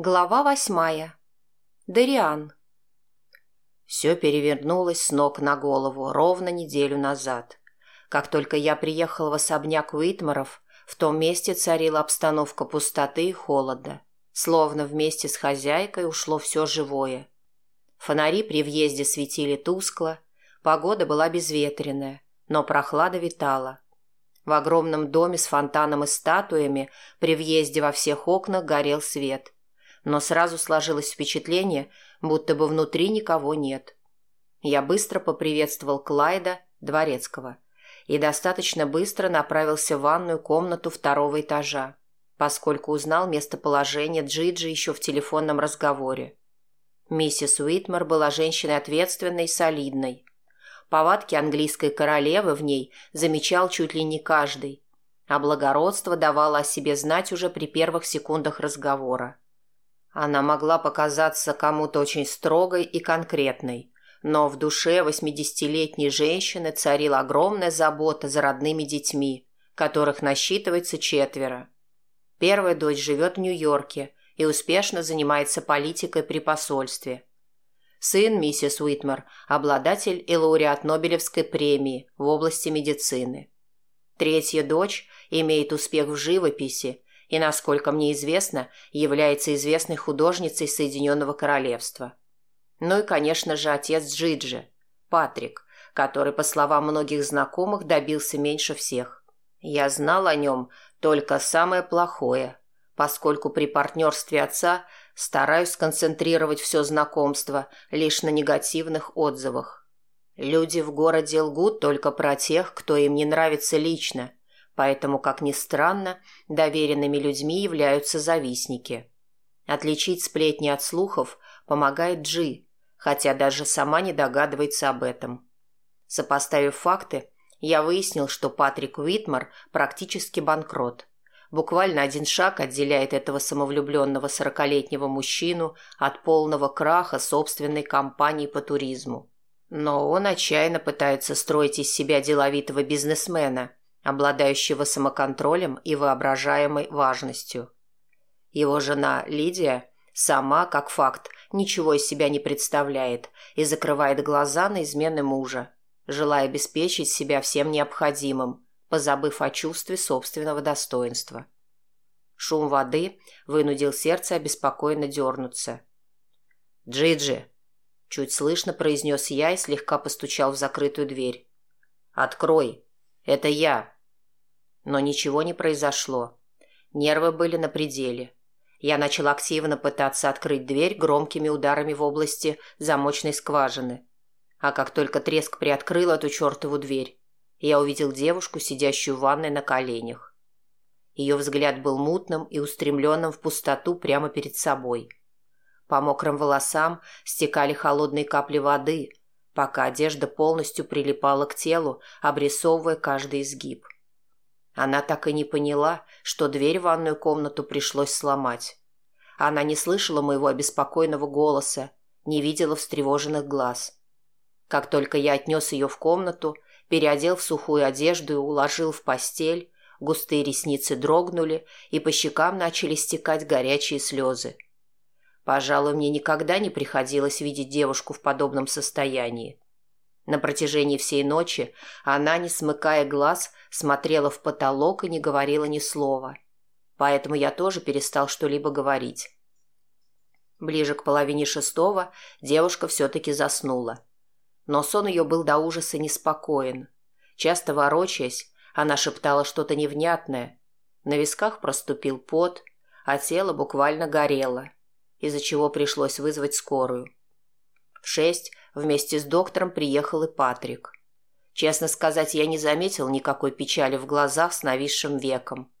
Глава восьмая. Дариан. Все перевернулось с ног на голову ровно неделю назад. Как только я приехал в особняк Уитмаров, в том месте царила обстановка пустоты и холода. Словно вместе с хозяйкой ушло все живое. Фонари при въезде светили тускло, погода была безветренная, но прохлада витала. В огромном доме с фонтаном и статуями при въезде во всех окнах горел свет – но сразу сложилось впечатление, будто бы внутри никого нет. Я быстро поприветствовал Клайда, дворецкого, и достаточно быстро направился в ванную комнату второго этажа, поскольку узнал местоположение Джиджи еще в телефонном разговоре. Миссис Уитмар была женщиной ответственной и солидной. Повадки английской королевы в ней замечал чуть ли не каждый, а благородство давало о себе знать уже при первых секундах разговора. Она могла показаться кому-то очень строгой и конкретной, но в душе восьмидесятилетней женщины царила огромная забота за родными детьми, которых насчитывается четверо. Первая дочь живет в Нью-Йорке и успешно занимается политикой при посольстве. Сын миссис Уитмар – обладатель и лауреат Нобелевской премии в области медицины. Третья дочь имеет успех в живописи и, насколько мне известно, является известной художницей Соединенного Королевства. Ну и, конечно же, отец Джиджи, Патрик, который, по словам многих знакомых, добился меньше всех. Я знал о нем только самое плохое, поскольку при партнерстве отца стараюсь сконцентрировать все знакомство лишь на негативных отзывах. Люди в городе лгут только про тех, кто им не нравится лично – Поэтому, как ни странно, доверенными людьми являются завистники. Отличить сплетни от слухов помогает Джи, хотя даже сама не догадывается об этом. Сопоставив факты, я выяснил, что Патрик Уитмар практически банкрот. Буквально один шаг отделяет этого самовлюбленного сорокалетнего мужчину от полного краха собственной компании по туризму. Но он отчаянно пытается строить из себя деловитого бизнесмена – обладающего самоконтролем и воображаемой важностью. Его жена Лидия сама, как факт, ничего из себя не представляет и закрывает глаза на измены мужа, желая обеспечить себя всем необходимым, позабыв о чувстве собственного достоинства. Шум воды вынудил сердце обеспокоенно дернуться. «Джиджи!» – чуть слышно произнес я и слегка постучал в закрытую дверь. «Открой!» «Это я». Но ничего не произошло. Нервы были на пределе. Я начал активно пытаться открыть дверь громкими ударами в области замочной скважины. А как только треск приоткрыл эту чертову дверь, я увидел девушку, сидящую в ванной на коленях. Ее взгляд был мутным и устремленным в пустоту прямо перед собой. По мокрым волосам стекали холодные капли воды, пока одежда полностью прилипала к телу, обрисовывая каждый изгиб. Она так и не поняла, что дверь в ванную комнату пришлось сломать. Она не слышала моего обеспокоенного голоса, не видела встревоженных глаз. Как только я отнес ее в комнату, переодел в сухую одежду и уложил в постель, густые ресницы дрогнули, и по щекам начали стекать горячие слезы. Пожалуй, мне никогда не приходилось видеть девушку в подобном состоянии. На протяжении всей ночи она, не смыкая глаз, смотрела в потолок и не говорила ни слова. Поэтому я тоже перестал что-либо говорить. Ближе к половине шестого девушка все-таки заснула. Но сон ее был до ужаса неспокоен. Часто ворочаясь, она шептала что-то невнятное. На висках проступил пот, а тело буквально горело – из-за чего пришлось вызвать скорую. В шесть вместе с доктором приехал и Патрик. Честно сказать, я не заметил никакой печали в глазах с нависшим веком.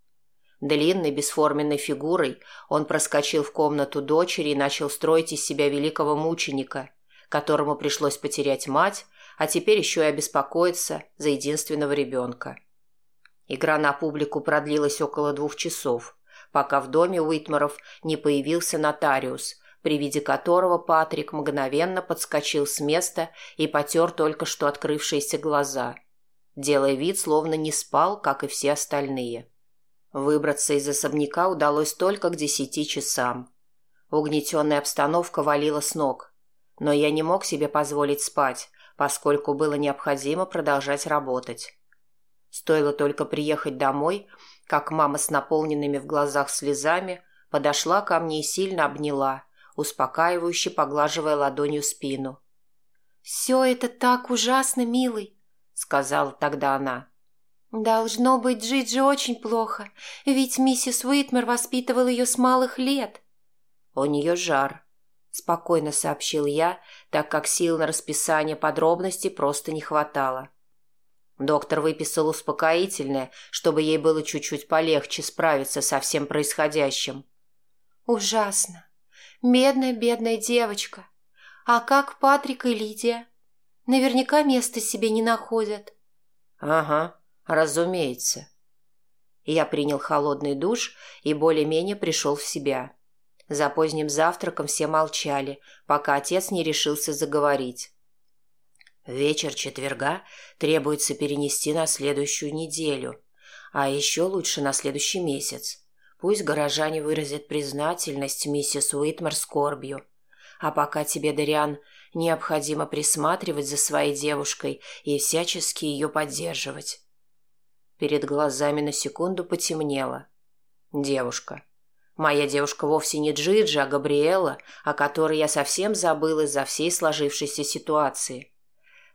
Длинной, бесформенной фигурой он проскочил в комнату дочери и начал строить из себя великого мученика, которому пришлось потерять мать, а теперь еще и обеспокоиться за единственного ребенка. Игра на публику продлилась около двух часов – пока в доме Уитмаров не появился нотариус, при виде которого Патрик мгновенно подскочил с места и потер только что открывшиеся глаза, делая вид, словно не спал, как и все остальные. Выбраться из особняка удалось только к десяти часам. Угнетенная обстановка валила с ног. Но я не мог себе позволить спать, поскольку было необходимо продолжать работать. Стоило только приехать домой, как мама с наполненными в глазах слезами подошла ко мне и сильно обняла, успокаивающе поглаживая ладонью спину. «Все это так ужасно, милый», — сказала тогда она. «Должно быть, Джиджи очень плохо, ведь миссис Уитмер воспитывала ее с малых лет». «У нее жар», — спокойно сообщил я, так как сил на расписание подробностей просто не хватало. Доктор выписал успокоительное, чтобы ей было чуть-чуть полегче справиться со всем происходящим. «Ужасно. Бедная, бедная девочка. А как Патрик и Лидия? Наверняка места себе не находят». «Ага, разумеется». Я принял холодный душ и более-менее пришел в себя. За поздним завтраком все молчали, пока отец не решился заговорить. Вечер четверга требуется перенести на следующую неделю, а еще лучше на следующий месяц. Пусть горожане выразят признательность миссис Уитмер скорбью. А пока тебе, Дариан, необходимо присматривать за своей девушкой и всячески ее поддерживать. Перед глазами на секунду потемнело. Девушка. Моя девушка вовсе не Джиджи, а Габриэла, о которой я совсем забыл из-за всей сложившейся ситуации.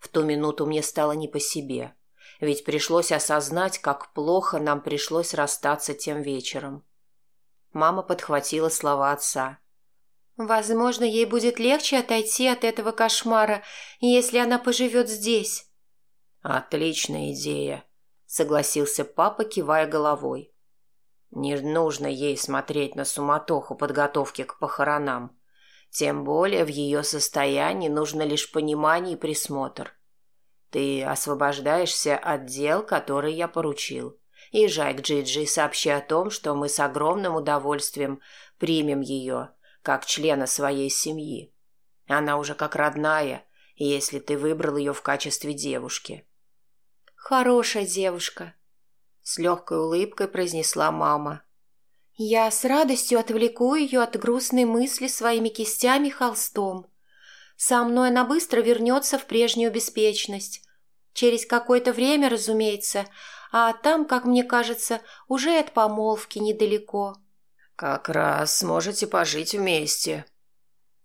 В ту минуту мне стало не по себе, ведь пришлось осознать, как плохо нам пришлось расстаться тем вечером. Мама подхватила слова отца. «Возможно, ей будет легче отойти от этого кошмара, если она поживет здесь». «Отличная идея», — согласился папа, кивая головой. «Не нужно ей смотреть на суматоху подготовки к похоронам. Тем более в ее состоянии нужно лишь понимание и присмотр. Ты освобождаешься от дел, которые я поручил. Езжай к Джиджи и сообщи о том, что мы с огромным удовольствием примем ее, как члена своей семьи. Она уже как родная, если ты выбрал ее в качестве девушки. «Хорошая девушка», — с легкой улыбкой произнесла мама. Я с радостью отвлеку ее от грустной мысли своими кистями холстом. Со мной она быстро вернется в прежнюю беспечность. Через какое-то время, разумеется, а там, как мне кажется, уже от помолвки недалеко. «Как раз сможете пожить вместе».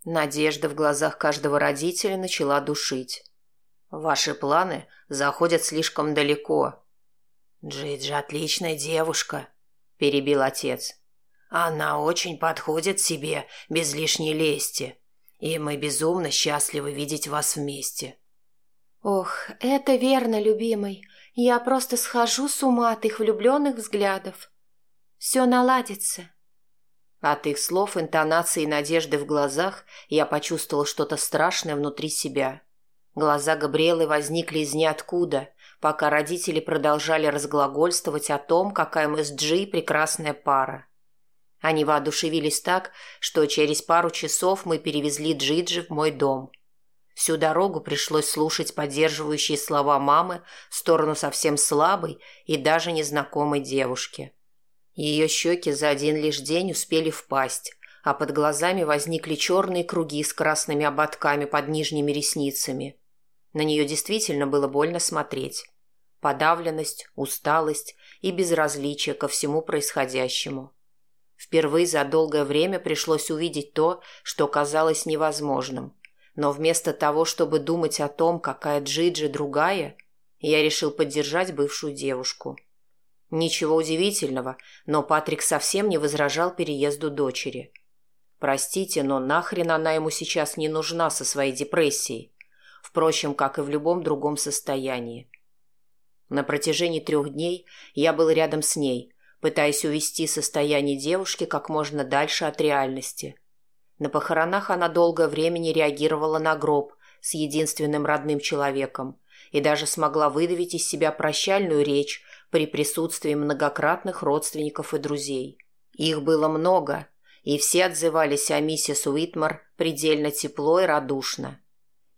Надежда в глазах каждого родителя начала душить. «Ваши планы заходят слишком далеко». «Джиджи отличная девушка», – перебил отец. Она очень подходит себе, без лишней лести. И мы безумно счастливы видеть вас вместе. Ох, это верно, любимый. Я просто схожу с ума от их влюбленных взглядов. Все наладится. От их слов, интонации и надежды в глазах я почувствовал что-то страшное внутри себя. Глаза Габриэлы возникли из ниоткуда, пока родители продолжали разглагольствовать о том, какая Джи прекрасная пара. Они воодушевились так, что через пару часов мы перевезли Джиджи в мой дом. Всю дорогу пришлось слушать поддерживающие слова мамы в сторону совсем слабой и даже незнакомой девушки. Ее щеки за один лишь день успели впасть, а под глазами возникли черные круги с красными ободками под нижними ресницами. На нее действительно было больно смотреть. Подавленность, усталость и безразличие ко всему происходящему – Впервые за долгое время пришлось увидеть то, что казалось невозможным. Но вместо того, чтобы думать о том, какая Джиджи другая, я решил поддержать бывшую девушку. Ничего удивительного, но Патрик совсем не возражал переезду дочери. Простите, но нахрен она ему сейчас не нужна со своей депрессией. Впрочем, как и в любом другом состоянии. На протяжении трех дней я был рядом с ней – пытаясь увести состояние девушки как можно дальше от реальности. На похоронах она долгое время не реагировала на гроб с единственным родным человеком и даже смогла выдавить из себя прощальную речь при присутствии многократных родственников и друзей. Их было много, и все отзывались о миссис Уитмар предельно тепло и радушно.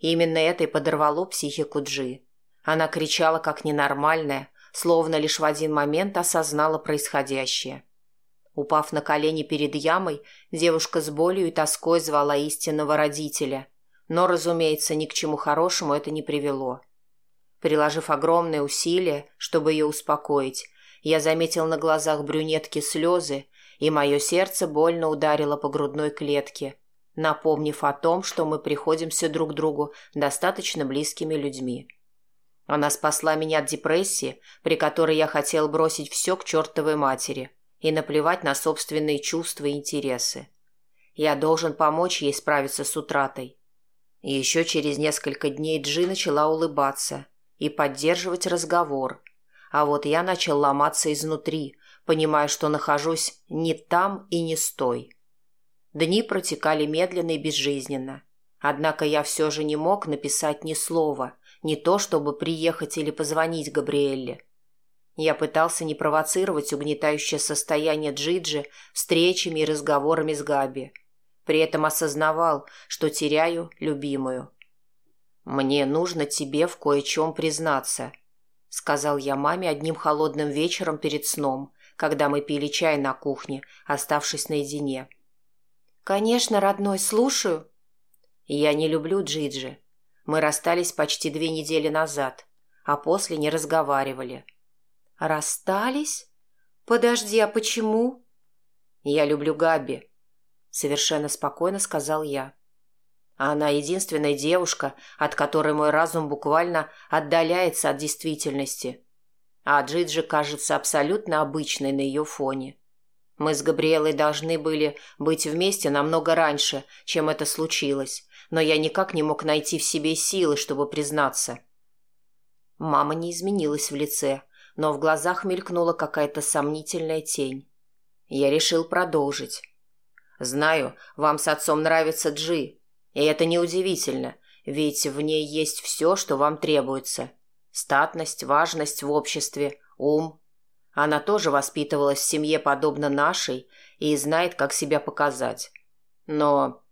Именно это и подорвало психику Джи. Она кричала как ненормальная, словно лишь в один момент осознала происходящее. Упав на колени перед ямой, девушка с болью и тоской звала истинного родителя. Но, разумеется, ни к чему хорошему это не привело. Приложив огромные усилия, чтобы ее успокоить, я заметил на глазах брюнетки слезы, и мое сердце больно ударило по грудной клетке, напомнив о том, что мы приходимся друг другу достаточно близкими людьми. Она спасла меня от депрессии, при которой я хотел бросить все к чертовой матери и наплевать на собственные чувства и интересы. Я должен помочь ей справиться с утратой. И еще через несколько дней Джи начала улыбаться и поддерживать разговор, а вот я начал ломаться изнутри, понимая, что нахожусь не там и не с той. Дни протекали медленно и безжизненно. Однако я все же не мог написать ни слова, не то чтобы приехать или позвонить Габриэлле. Я пытался не провоцировать угнетающее состояние Джиджи встречами и разговорами с Габи. При этом осознавал, что теряю любимую. «Мне нужно тебе в кое-чем признаться», — сказал я маме одним холодным вечером перед сном, когда мы пили чай на кухне, оставшись наедине. — «Конечно, родной, слушаю». «Я не люблю Джиджи. Мы расстались почти две недели назад, а после не разговаривали». «Расстались? Подожди, а почему?» «Я люблю Габи», — совершенно спокойно сказал я. Она единственная девушка, от которой мой разум буквально отдаляется от действительности. А Джиджи кажется абсолютно обычной на ее фоне. Мы с Габриэлой должны были быть вместе намного раньше, чем это случилось, но я никак не мог найти в себе силы, чтобы признаться. Мама не изменилась в лице, но в глазах мелькнула какая-то сомнительная тень. Я решил продолжить. «Знаю, вам с отцом нравится Джи, и это неудивительно, ведь в ней есть все, что вам требуется. Статность, важность в обществе, ум, она тоже воспитывалась в семье подобно нашей и знает, как себя показать. Но...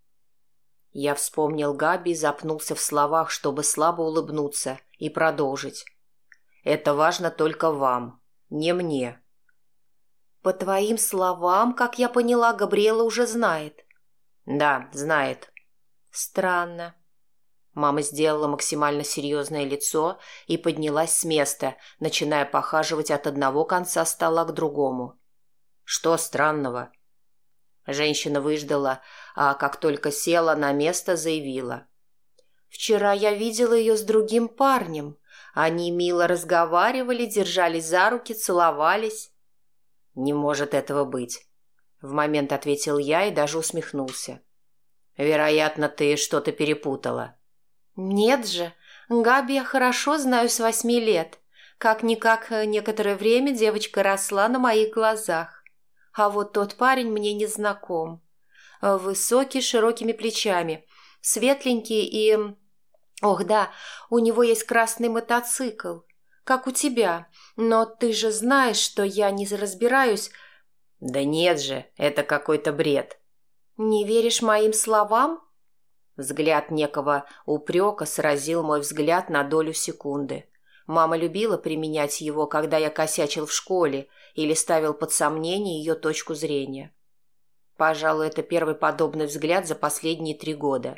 Я вспомнил Габи и запнулся в словах, чтобы слабо улыбнуться и продолжить. «Это важно только вам, не мне». «По твоим словам, как я поняла, Габриэла уже знает». «Да, знает». «Странно. Мама сделала максимально серьезное лицо и поднялась с места, начиная похаживать от одного конца стола к другому. «Что странного?» Женщина выждала, а как только села на место, заявила. «Вчера я видела ее с другим парнем. Они мило разговаривали, держались за руки, целовались». «Не может этого быть», — в момент ответил я и даже усмехнулся. «Вероятно, ты что-то перепутала». «Нет же, Габи я хорошо знаю с восьми лет. Как-никак э, некоторое время девочка росла на моих глазах. А вот тот парень мне не знаком. Э, высокий, широкими плечами, светленький и... Ох, да, у него есть красный мотоцикл, как у тебя. Но ты же знаешь, что я не разбираюсь... Да нет же, это какой-то бред. Не веришь моим словам? Взгляд некого упрека сразил мой взгляд на долю секунды. Мама любила применять его, когда я косячил в школе или ставил под сомнение ее точку зрения. Пожалуй, это первый подобный взгляд за последние три года.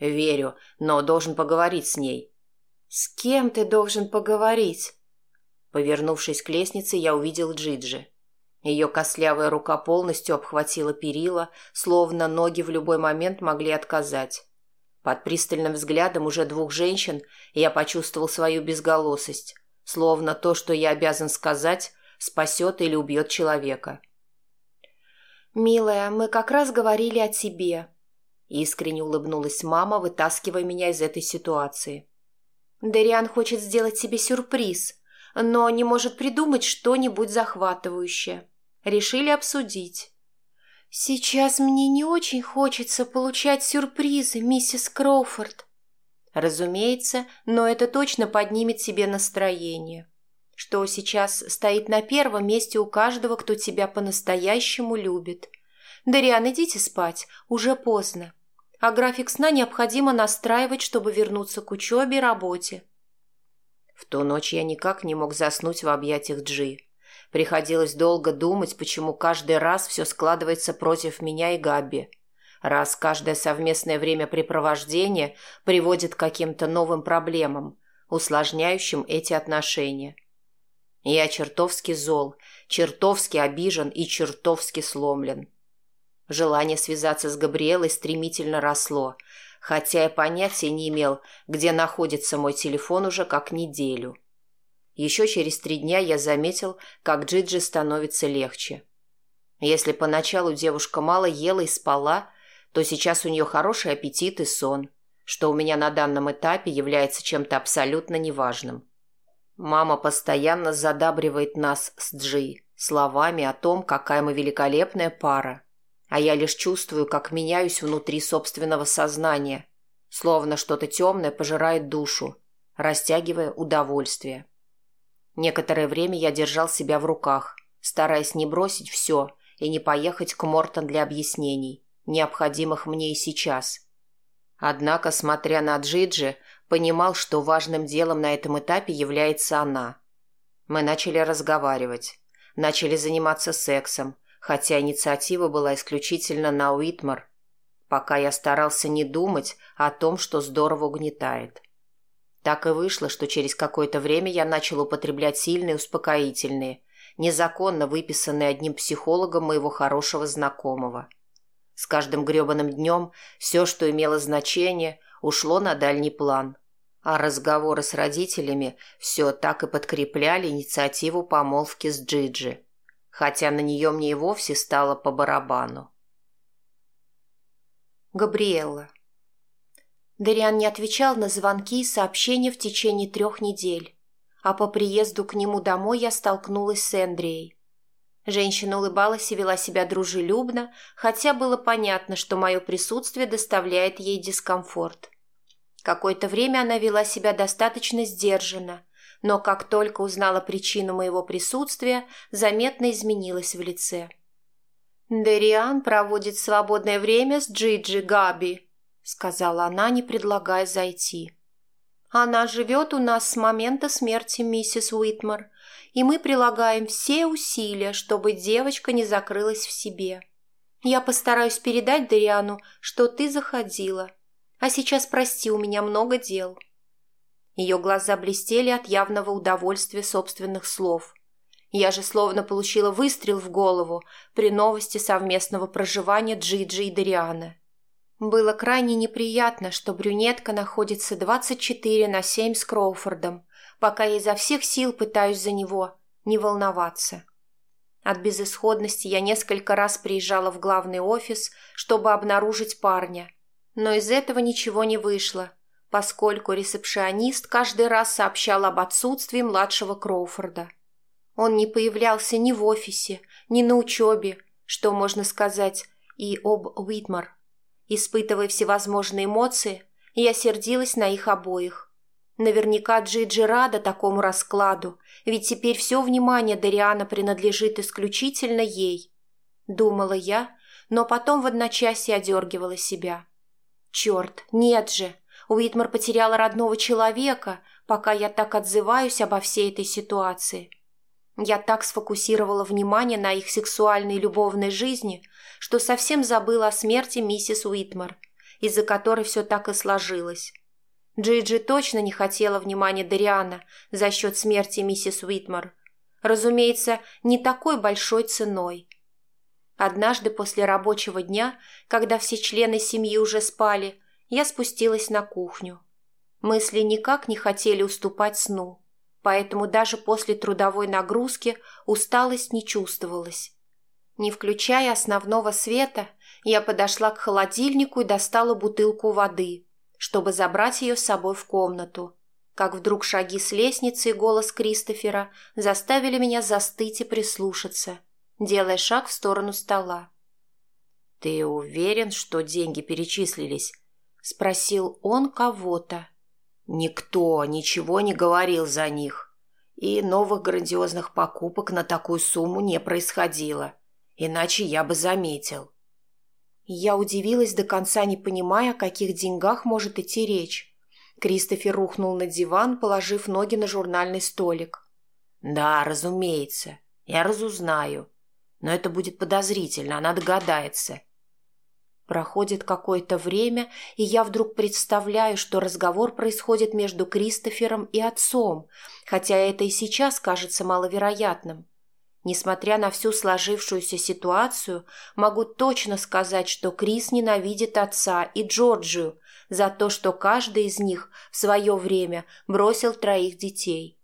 «Верю, но должен поговорить с ней». «С кем ты должен поговорить?» Повернувшись к лестнице, я увидел Джиджи. Ее костлявая рука полностью обхватила перила, словно ноги в любой момент могли отказать. Под пристальным взглядом уже двух женщин я почувствовал свою безголосость, словно то, что я обязан сказать, спасет или убьет человека. «Милая, мы как раз говорили о тебе», — искренне улыбнулась мама, вытаскивая меня из этой ситуации. «Дариан хочет сделать себе сюрприз, но не может придумать что-нибудь захватывающее. Решили обсудить. «Сейчас мне не очень хочется получать сюрпризы, миссис Кроуфорд». «Разумеется, но это точно поднимет себе настроение. Что сейчас стоит на первом месте у каждого, кто тебя по-настоящему любит. Дариан, идите спать, уже поздно. А график сна необходимо настраивать, чтобы вернуться к учебе и работе. В ту ночь я никак не мог заснуть в объятиях Джи. Приходилось долго думать, почему каждый раз все складывается против меня и Габи. Раз каждое совместное времяпрепровождение приводит к каким-то новым проблемам, усложняющим эти отношения. Я чертовски зол, чертовски обижен и чертовски сломлен. Желание связаться с Габриэлой стремительно росло, хотя я понятия не имел, где находится мой телефон уже как неделю. Еще через три дня я заметил, как Джиджи становится легче. Если поначалу девушка мало ела и спала, то сейчас у нее хороший аппетит и сон, что у меня на данном этапе является чем-то абсолютно неважным. Мама постоянно задабривает нас с Джи словами о том, какая мы великолепная пара, а я лишь чувствую, как меняюсь внутри собственного сознания, словно что-то темное пожирает душу, растягивая удовольствие. Некоторое время я держал себя в руках, стараясь не бросить все и не поехать к Мортон для объяснений, необходимых мне и сейчас. Однако, смотря на Джиджи, понимал, что важным делом на этом этапе является она. Мы начали разговаривать, начали заниматься сексом, хотя инициатива была исключительно на Уитмар, пока я старался не думать о том, что здорово угнетает. Так и вышло, что через какое-то время я начал употреблять сильные успокоительные, незаконно выписанные одним психологом моего хорошего знакомого. С каждым гребаным днем все, что имело значение, ушло на дальний план. А разговоры с родителями все так и подкрепляли инициативу помолвки с Джиджи хотя на нее мне и вовсе стало по барабану. Габриэлла. Дариан не отвечал на звонки и сообщения в течение трех недель, а по приезду к нему домой я столкнулась с Эндрией. Женщина улыбалась и вела себя дружелюбно, хотя было понятно, что мое присутствие доставляет ей дискомфорт. Какое-то время она вела себя достаточно сдержанно, но как только узнала причину моего присутствия, заметно изменилась в лице. «Дериан проводит свободное время с Джиджи Габи», — сказала она, не предлагая зайти. «Она живет у нас с момента смерти миссис Уитмар, и мы прилагаем все усилия, чтобы девочка не закрылась в себе. Я постараюсь передать Дериану, что ты заходила. А сейчас прости, у меня много дел». Ее глаза блестели от явного удовольствия собственных слов. Я же словно получила выстрел в голову при новости совместного проживания Джиджи и Дариана. Было крайне неприятно, что брюнетка находится 24 на 7 с Кроуфордом, пока я изо всех сил пытаюсь за него не волноваться. От безысходности я несколько раз приезжала в главный офис, чтобы обнаружить парня, но из этого ничего не вышло – поскольку ресепшионист каждый раз сообщал об отсутствии младшего Кроуфорда. Он не появлялся ни в офисе, ни на учебе, что можно сказать и об Уитмар. Испытывая всевозможные эмоции, я сердилась на их обоих. Наверняка Джиджи рада такому раскладу, ведь теперь все внимание Дариана принадлежит исключительно ей. Думала я, но потом в одночасье одергивала себя. Черт, нет же, Уитмар потеряла родного человека, пока я так отзываюсь обо всей этой ситуации. Я так сфокусировала внимание на их сексуальной любовной жизни, что совсем забыла о смерти миссис Уитмар, из-за которой все так и сложилось. Джиджи точно не хотела внимания Дариана за счет смерти миссис Уитмар. Разумеется, не такой большой ценой. Однажды после рабочего дня, когда все члены семьи уже спали, я спустилась на кухню. Мысли никак не хотели уступать сну, поэтому даже после трудовой нагрузки усталость не чувствовалась. Не включая основного света, я подошла к холодильнику и достала бутылку воды, чтобы забрать ее с собой в комнату. Как вдруг шаги с лестницы и голос Кристофера заставили меня застыть и прислушаться, делая шаг в сторону стола. «Ты уверен, что деньги перечислились?» — спросил он кого-то. Никто ничего не говорил за них. И новых грандиозных покупок на такую сумму не происходило. Иначе я бы заметил. Я удивилась до конца, не понимая, о каких деньгах может идти речь. Кристофер рухнул на диван, положив ноги на журнальный столик. «Да, разумеется. Я разузнаю. Но это будет подозрительно, она догадается. Проходит какое-то время, и я вдруг представляю, что разговор происходит между Кристофером и отцом, хотя это и сейчас кажется маловероятным. Несмотря на всю сложившуюся ситуацию, могу точно сказать, что Крис ненавидит отца и Джорджию за то, что каждый из них в свое время бросил троих детей.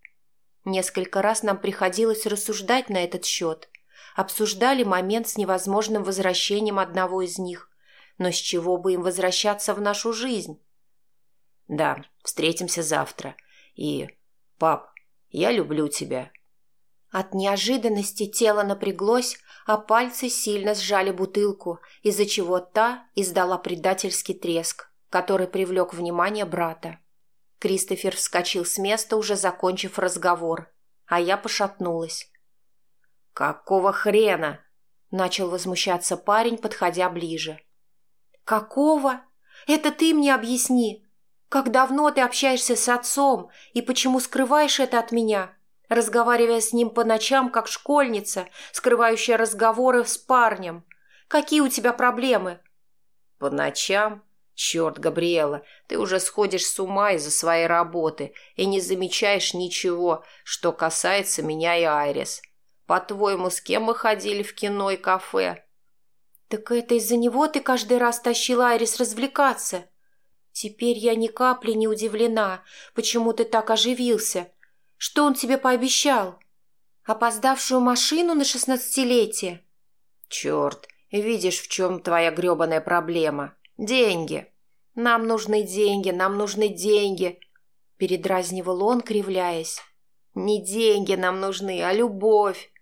Несколько раз нам приходилось рассуждать на этот счет. Обсуждали момент с невозможным возвращением одного из них, но с чего бы им возвращаться в нашу жизнь? Да, встретимся завтра. И, пап, я люблю тебя. От неожиданности тело напряглось, а пальцы сильно сжали бутылку, из-за чего та издала предательский треск, который привлек внимание брата. Кристофер вскочил с места, уже закончив разговор, а я пошатнулась. «Какого хрена?» – начал возмущаться парень, подходя ближе. «Какого? Это ты мне объясни. Как давно ты общаешься с отцом и почему скрываешь это от меня, разговаривая с ним по ночам, как школьница, скрывающая разговоры с парнем? Какие у тебя проблемы?» «По ночам? Черт, Габриэла, ты уже сходишь с ума из-за своей работы и не замечаешь ничего, что касается меня и Айрис. По-твоему, с кем мы ходили в кино и кафе?» «Так это из-за него ты каждый раз тащил Айрис развлекаться? Теперь я ни капли не удивлена, почему ты так оживился. Что он тебе пообещал? Опоздавшую машину на шестнадцатилетие?» «Черт, видишь, в чем твоя гребаная проблема. Деньги. Нам нужны деньги, нам нужны деньги», — передразнивал он, кривляясь. «Не деньги нам нужны, а любовь.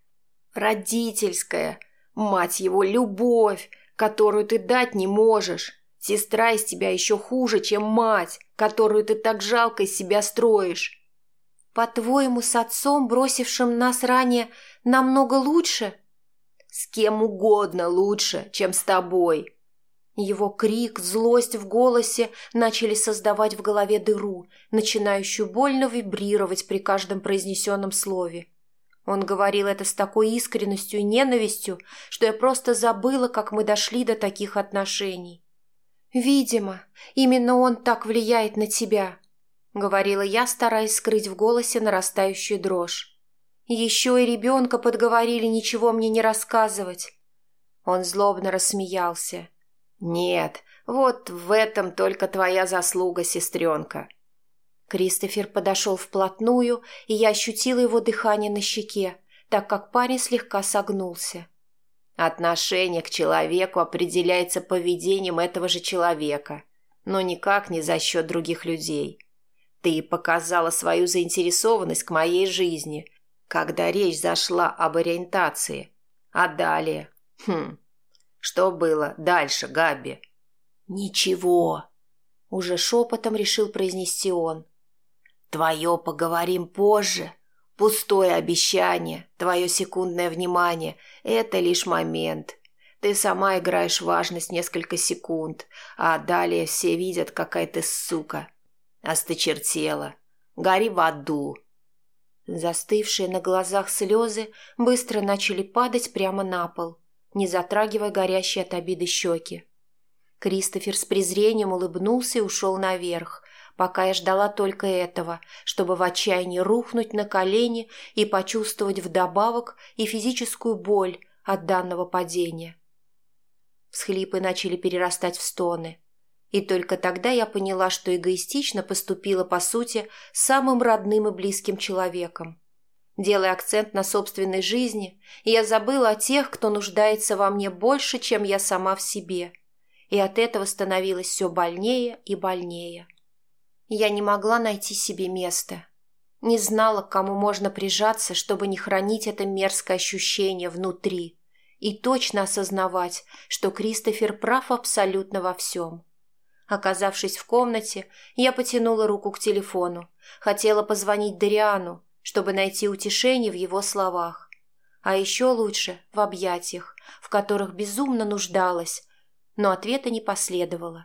Родительская». Мать его, любовь, которую ты дать не можешь. Сестра из тебя еще хуже, чем мать, которую ты так жалко из себя строишь. По-твоему, с отцом, бросившим нас ранее, намного лучше? С кем угодно лучше, чем с тобой. Его крик, злость в голосе начали создавать в голове дыру, начинающую больно вибрировать при каждом произнесенном слове. Он говорил это с такой искренностью и ненавистью, что я просто забыла, как мы дошли до таких отношений. «Видимо, именно он так влияет на тебя», — говорила я, стараясь скрыть в голосе нарастающую дрожь. «Еще и ребенка подговорили ничего мне не рассказывать». Он злобно рассмеялся. «Нет, вот в этом только твоя заслуга, сестренка. Кристофер подошел вплотную, и я ощутила его дыхание на щеке, так как парень слегка согнулся. Отношение к человеку определяется поведением этого же человека, но никак не за счет других людей. Ты показала свою заинтересованность к моей жизни, когда речь зашла об ориентации. А далее? Хм, что было дальше, Габи? Ничего, уже шепотом решил произнести он. Твое поговорим позже. Пустое обещание, твое секундное внимание – это лишь момент. Ты сама играешь важность несколько секунд, а далее все видят, какая ты сука. Осточертела. Гори в аду. Застывшие на глазах слезы быстро начали падать прямо на пол, не затрагивая горящие от обиды щеки. Кристофер с презрением улыбнулся и ушел наверх, пока я ждала только этого, чтобы в отчаянии рухнуть на колени и почувствовать вдобавок и физическую боль от данного падения. Всхлипы начали перерастать в стоны. И только тогда я поняла, что эгоистично поступила, по сути, самым родным и близким человеком. Делая акцент на собственной жизни, я забыла о тех, кто нуждается во мне больше, чем я сама в себе. И от этого становилось все больнее и больнее. Я не могла найти себе места. Не знала, к кому можно прижаться, чтобы не хранить это мерзкое ощущение внутри и точно осознавать, что Кристофер прав абсолютно во всем. Оказавшись в комнате, я потянула руку к телефону, хотела позвонить Дариану, чтобы найти утешение в его словах. А еще лучше в объятиях, в которых безумно нуждалась, но ответа не последовало.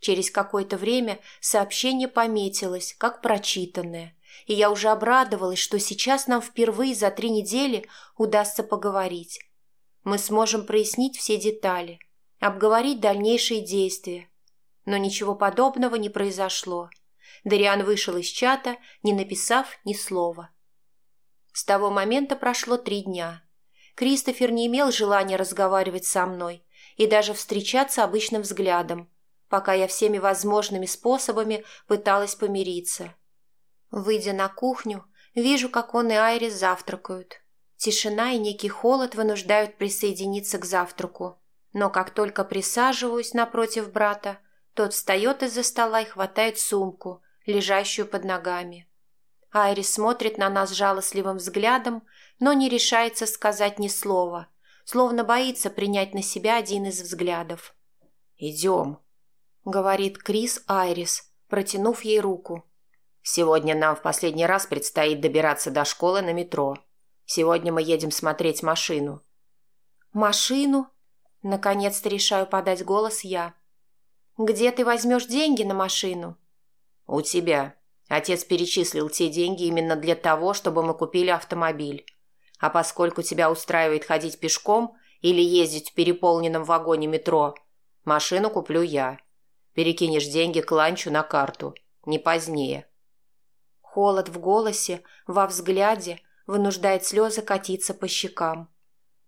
Через какое-то время сообщение пометилось, как прочитанное, и я уже обрадовалась, что сейчас нам впервые за три недели удастся поговорить. Мы сможем прояснить все детали, обговорить дальнейшие действия. Но ничего подобного не произошло. Дариан вышел из чата, не написав ни слова. С того момента прошло три дня. Кристофер не имел желания разговаривать со мной и даже встречаться обычным взглядом, пока я всеми возможными способами пыталась помириться. Выйдя на кухню, вижу, как он и Айрис завтракают. Тишина и некий холод вынуждают присоединиться к завтраку. Но как только присаживаюсь напротив брата, тот встает из-за стола и хватает сумку, лежащую под ногами. Айрис смотрит на нас жалостливым взглядом, но не решается сказать ни слова, словно боится принять на себя один из взглядов. «Идем», — говорит Крис Айрис, протянув ей руку. «Сегодня нам в последний раз предстоит добираться до школы на метро. Сегодня мы едем смотреть машину». «Машину?» Наконец-то решаю подать голос я. «Где ты возьмешь деньги на машину?» «У тебя. Отец перечислил те деньги именно для того, чтобы мы купили автомобиль. А поскольку тебя устраивает ходить пешком или ездить в переполненном вагоне метро, машину куплю я. Перекинешь деньги к ланчу на карту. Не позднее». Холод в голосе, во взгляде вынуждает слезы катиться по щекам.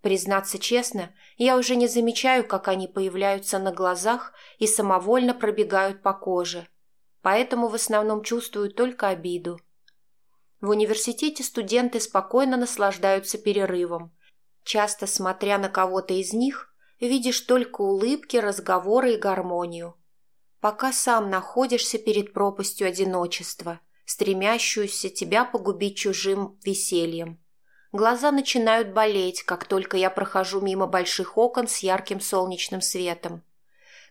Признаться честно, я уже не замечаю, как они появляются на глазах и самовольно пробегают по коже – поэтому в основном чувствую только обиду. В университете студенты спокойно наслаждаются перерывом. Часто, смотря на кого-то из них, видишь только улыбки, разговоры и гармонию. Пока сам находишься перед пропастью одиночества, стремящуюся тебя погубить чужим весельем. Глаза начинают болеть, как только я прохожу мимо больших окон с ярким солнечным светом.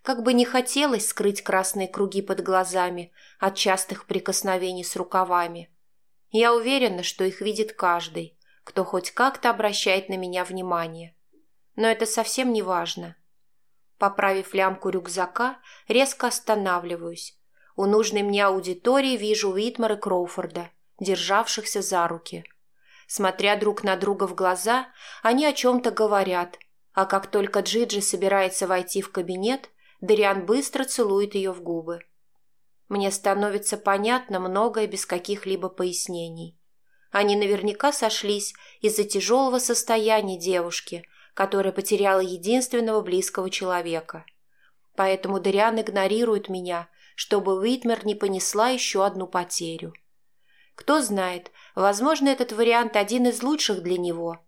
Как бы не хотелось скрыть красные круги под глазами от частых прикосновений с рукавами. Я уверена, что их видит каждый, кто хоть как-то обращает на меня внимание. Но это совсем не важно. Поправив лямку рюкзака, резко останавливаюсь. У нужной мне аудитории вижу Уитмар и Кроуфорда, державшихся за руки. Смотря друг на друга в глаза, они о чем-то говорят, а как только Джиджи собирается войти в кабинет, Дариан быстро целует ее в губы. Мне становится понятно многое без каких-либо пояснений. Они наверняка сошлись из-за тяжелого состояния девушки, которая потеряла единственного близкого человека. Поэтому Дариан игнорирует меня, чтобы Уитмер не понесла еще одну потерю. Кто знает, возможно, этот вариант один из лучших для него,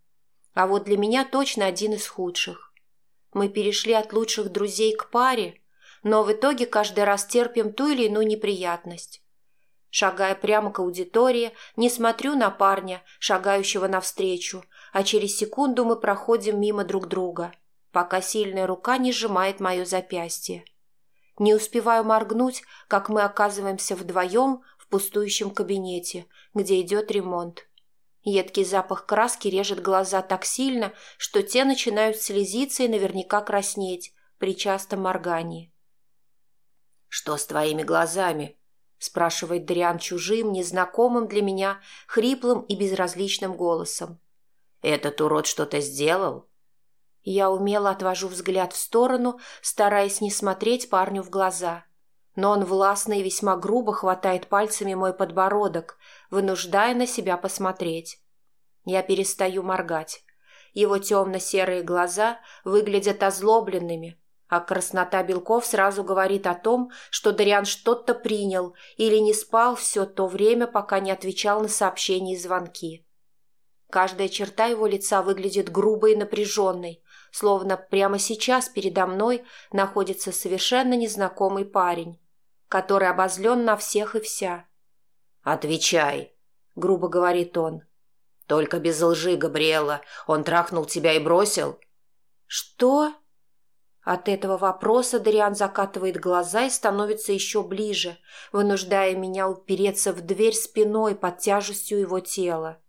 а вот для меня точно один из худших. Мы перешли от лучших друзей к паре, но в итоге каждый раз терпим ту или иную неприятность. Шагая прямо к аудитории, не смотрю на парня, шагающего навстречу, а через секунду мы проходим мимо друг друга, пока сильная рука не сжимает мое запястье. Не успеваю моргнуть, как мы оказываемся вдвоем в пустующем кабинете, где идет ремонт. Едкий запах краски режет глаза так сильно, что те начинают слезиться и наверняка краснеть при частом моргании. «Что с твоими глазами?» – спрашивает Дриан чужим, незнакомым для меня, хриплым и безразличным голосом. «Этот урод что-то сделал?» Я умело отвожу взгляд в сторону, стараясь не смотреть парню в глаза. Но он властно и весьма грубо хватает пальцами мой подбородок, вынуждая на себя посмотреть. Я перестаю моргать. Его темно-серые глаза выглядят озлобленными, а краснота белков сразу говорит о том, что Дариан что-то принял или не спал все то время, пока не отвечал на сообщения и звонки. Каждая черта его лица выглядит грубой и напряженной, словно прямо сейчас передо мной находится совершенно незнакомый парень, который обозлен на всех и вся. «Отвечай», — грубо говорит он. «Только без лжи, Габриэла. Он трахнул тебя и бросил?» «Что?» От этого вопроса Дариан закатывает глаза и становится еще ближе, вынуждая меня упереться в дверь спиной под тяжестью его тела.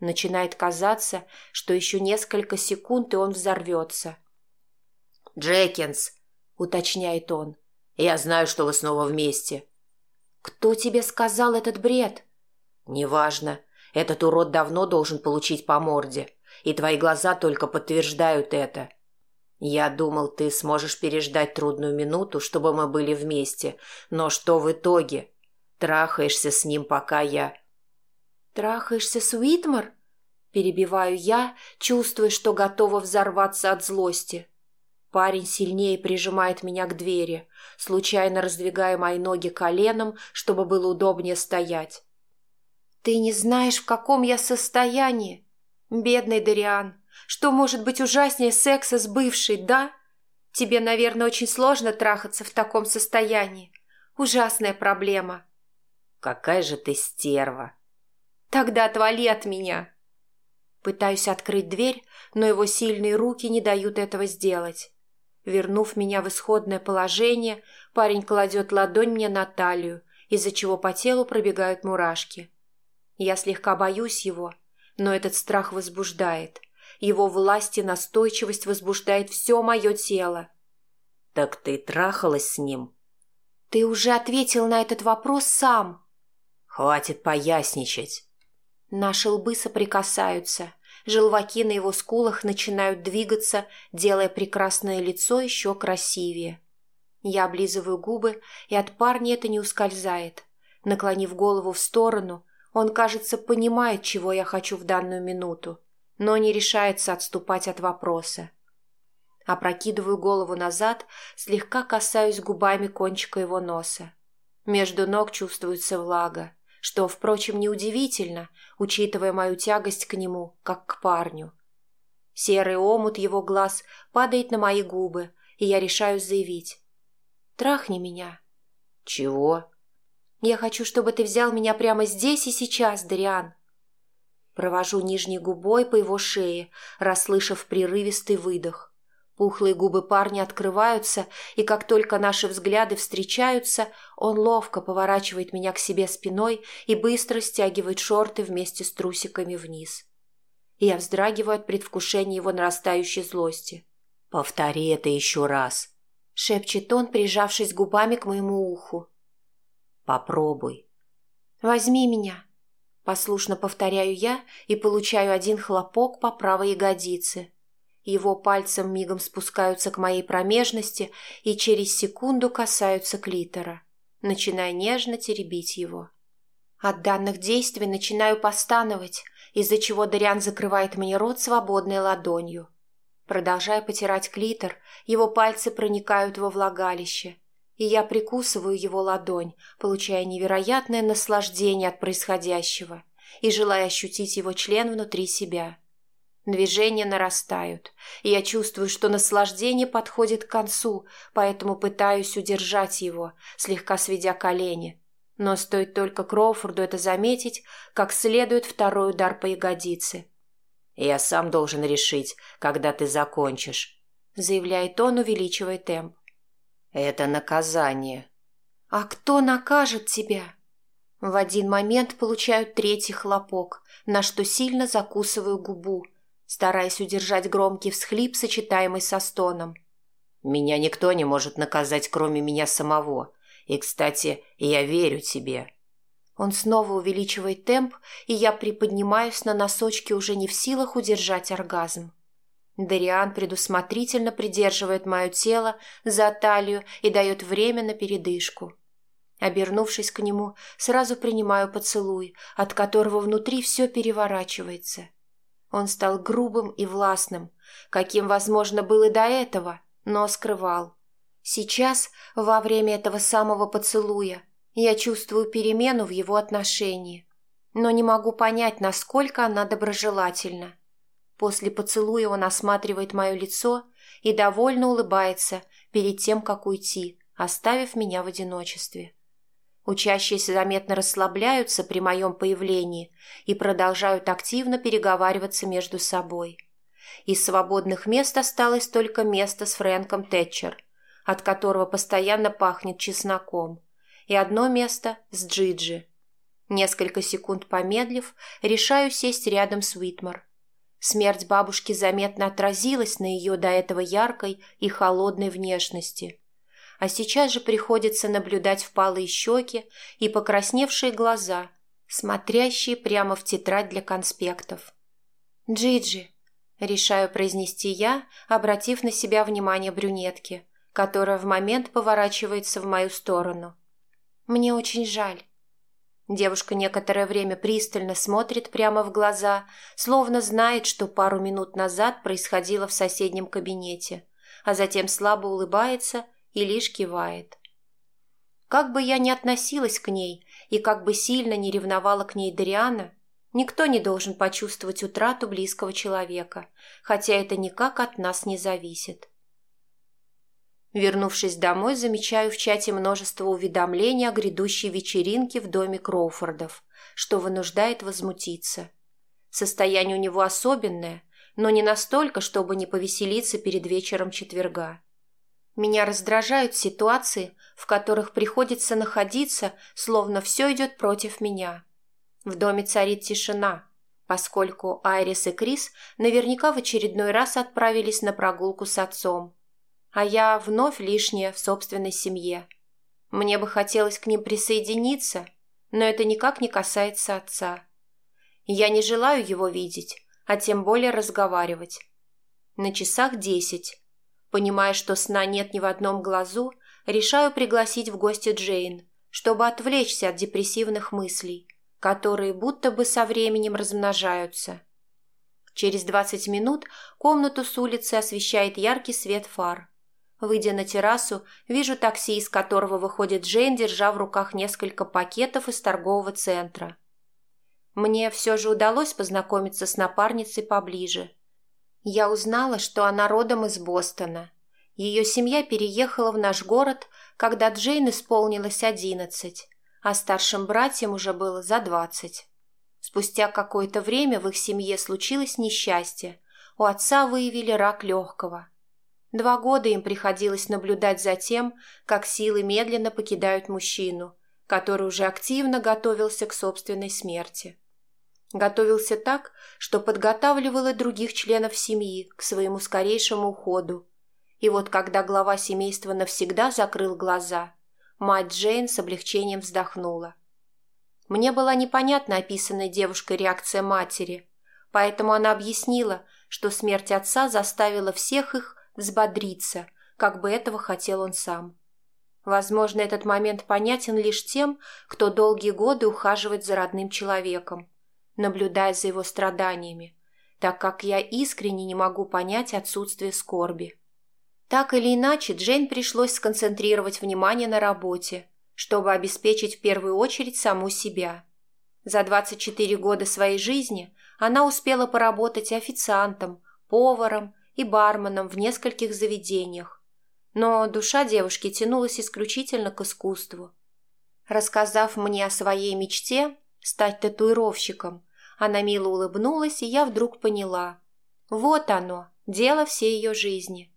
Начинает казаться, что еще несколько секунд, и он взорвется. «Джекинс», — уточняет он, — «я знаю, что вы снова вместе». «Кто тебе сказал этот бред?» «Неважно. Этот урод давно должен получить по морде, и твои глаза только подтверждают это. Я думал, ты сможешь переждать трудную минуту, чтобы мы были вместе, но что в итоге? Трахаешься с ним, пока я...» «Трахаешься с Уитмар?» Перебиваю я, чувствуя, что готова взорваться от злости. Парень сильнее прижимает меня к двери, случайно раздвигая мои ноги коленом, чтобы было удобнее стоять. «Ты не знаешь, в каком я состоянии? Бедный Дариан, что может быть ужаснее секса с бывшей, да? Тебе, наверное, очень сложно трахаться в таком состоянии. Ужасная проблема». «Какая же ты стерва!» «Тогда отвали от меня!» Пытаюсь открыть дверь, но его сильные руки не дают этого сделать. Вернув меня в исходное положение, парень кладет ладонь мне на талию, из-за чего по телу пробегают мурашки. Я слегка боюсь его, но этот страх возбуждает. Его власть и настойчивость возбуждает все мое тело. «Так ты трахалась с ним?» «Ты уже ответил на этот вопрос сам». «Хватит поясничать». Наши лбы соприкасаются. Желваки на его скулах начинают двигаться, делая прекрасное лицо еще красивее. Я облизываю губы, и от парня это не ускользает. Наклонив голову в сторону, он, кажется, понимает, чего я хочу в данную минуту, но не решается отступать от вопроса. Опрокидываю голову назад, слегка касаюсь губами кончика его носа. Между ног чувствуется влага что, впрочем, неудивительно, учитывая мою тягость к нему, как к парню. Серый омут его глаз падает на мои губы, и я решаюсь заявить. «Трахни меня». «Чего?» «Я хочу, чтобы ты взял меня прямо здесь и сейчас, Дариан». Провожу нижней губой по его шее, расслышав прерывистый выдох. Пухлые губы парня открываются, и как только наши взгляды встречаются, он ловко поворачивает меня к себе спиной и быстро стягивает шорты вместе с трусиками вниз. я вздрагиваю от предвкушения его нарастающей злости. «Повтори это еще раз», — шепчет он, прижавшись губами к моему уху. «Попробуй». «Возьми меня», — послушно повторяю я и получаю один хлопок по правой ягодице — его пальцем мигом спускаются к моей промежности и через секунду касаются клитора, начиная нежно теребить его. От данных действий начинаю постановать, из-за чего Дариан закрывает мне рот свободной ладонью. Продолжая потирать клитор, его пальцы проникают во влагалище, и я прикусываю его ладонь, получая невероятное наслаждение от происходящего и желая ощутить его член внутри себя. Движения нарастают, и я чувствую, что наслаждение подходит к концу, поэтому пытаюсь удержать его, слегка сведя колени. Но стоит только Кроуфорду это заметить, как следует второй удар по ягодице. «Я сам должен решить, когда ты закончишь», — заявляет он, увеличивая темп. «Это наказание». «А кто накажет тебя?» В один момент получаю третий хлопок, на что сильно закусываю губу — стараясь удержать громкий всхлип, сочетаемый со стоном. «Меня никто не может наказать, кроме меня самого. И, кстати, я верю тебе». Он снова увеличивает темп, и я приподнимаюсь на носочки, уже не в силах удержать оргазм. Дариан предусмотрительно придерживает мое тело за талию и дает время на передышку. Обернувшись к нему, сразу принимаю поцелуй, от которого внутри все переворачивается. Он стал грубым и властным, каким, возможно, был и до этого, но скрывал. Сейчас, во время этого самого поцелуя, я чувствую перемену в его отношении, но не могу понять, насколько она доброжелательна. После поцелуя он осматривает мое лицо и довольно улыбается перед тем, как уйти, оставив меня в одиночестве. Учащиеся заметно расслабляются при моем появлении и продолжают активно переговариваться между собой. Из свободных мест осталось только место с Фрэнком Тэтчер, от которого постоянно пахнет чесноком, и одно место с Джиджи. Несколько секунд помедлив, решаю сесть рядом с Уитмар. Смерть бабушки заметно отразилась на ее до этого яркой и холодной внешности – а сейчас же приходится наблюдать впалые щеки и покрасневшие глаза, смотрящие прямо в тетрадь для конспектов. «Джиджи», — решаю произнести я, обратив на себя внимание брюнетки, которая в момент поворачивается в мою сторону. «Мне очень жаль». Девушка некоторое время пристально смотрит прямо в глаза, словно знает, что пару минут назад происходило в соседнем кабинете, а затем слабо улыбается и лишь кивает. Как бы я ни относилась к ней и как бы сильно не ревновала к ней Дариана, никто не должен почувствовать утрату близкого человека, хотя это никак от нас не зависит. Вернувшись домой, замечаю в чате множество уведомлений о грядущей вечеринке в доме Кроуфордов, что вынуждает возмутиться. Состояние у него особенное, но не настолько, чтобы не повеселиться перед вечером четверга. Меня раздражают ситуации, в которых приходится находиться, словно все идет против меня. В доме царит тишина, поскольку Айрис и Крис наверняка в очередной раз отправились на прогулку с отцом. А я вновь лишняя в собственной семье. Мне бы хотелось к ним присоединиться, но это никак не касается отца. Я не желаю его видеть, а тем более разговаривать. На часах десять, Понимая, что сна нет ни в одном глазу, решаю пригласить в гости Джейн, чтобы отвлечься от депрессивных мыслей, которые будто бы со временем размножаются. Через двадцать минут комнату с улицы освещает яркий свет фар. Выйдя на террасу, вижу такси, из которого выходит Джейн, держа в руках несколько пакетов из торгового центра. Мне все же удалось познакомиться с напарницей поближе – я узнала, что она родом из Бостона. Ее семья переехала в наш город, когда Джейн исполнилось одиннадцать, а старшим братьям уже было за двадцать. Спустя какое-то время в их семье случилось несчастье. У отца выявили рак легкого. Два года им приходилось наблюдать за тем, как силы медленно покидают мужчину, который уже активно готовился к собственной смерти. Готовился так, что подготавливал и других членов семьи к своему скорейшему уходу. И вот когда глава семейства навсегда закрыл глаза, мать Джейн с облегчением вздохнула. Мне была непонятна описанная девушкой реакция матери, поэтому она объяснила, что смерть отца заставила всех их взбодриться, как бы этого хотел он сам. Возможно, этот момент понятен лишь тем, кто долгие годы ухаживает за родным человеком наблюдая за его страданиями, так как я искренне не могу понять отсутствие скорби. Так или иначе, Джейн пришлось сконцентрировать внимание на работе, чтобы обеспечить в первую очередь саму себя. За 24 года своей жизни она успела поработать официантом, поваром и барменом в нескольких заведениях. Но душа девушки тянулась исключительно к искусству. Рассказав мне о своей мечте стать татуировщиком, она мило улыбнулась, и я вдруг поняла. Вот оно, дело всей ее жизни.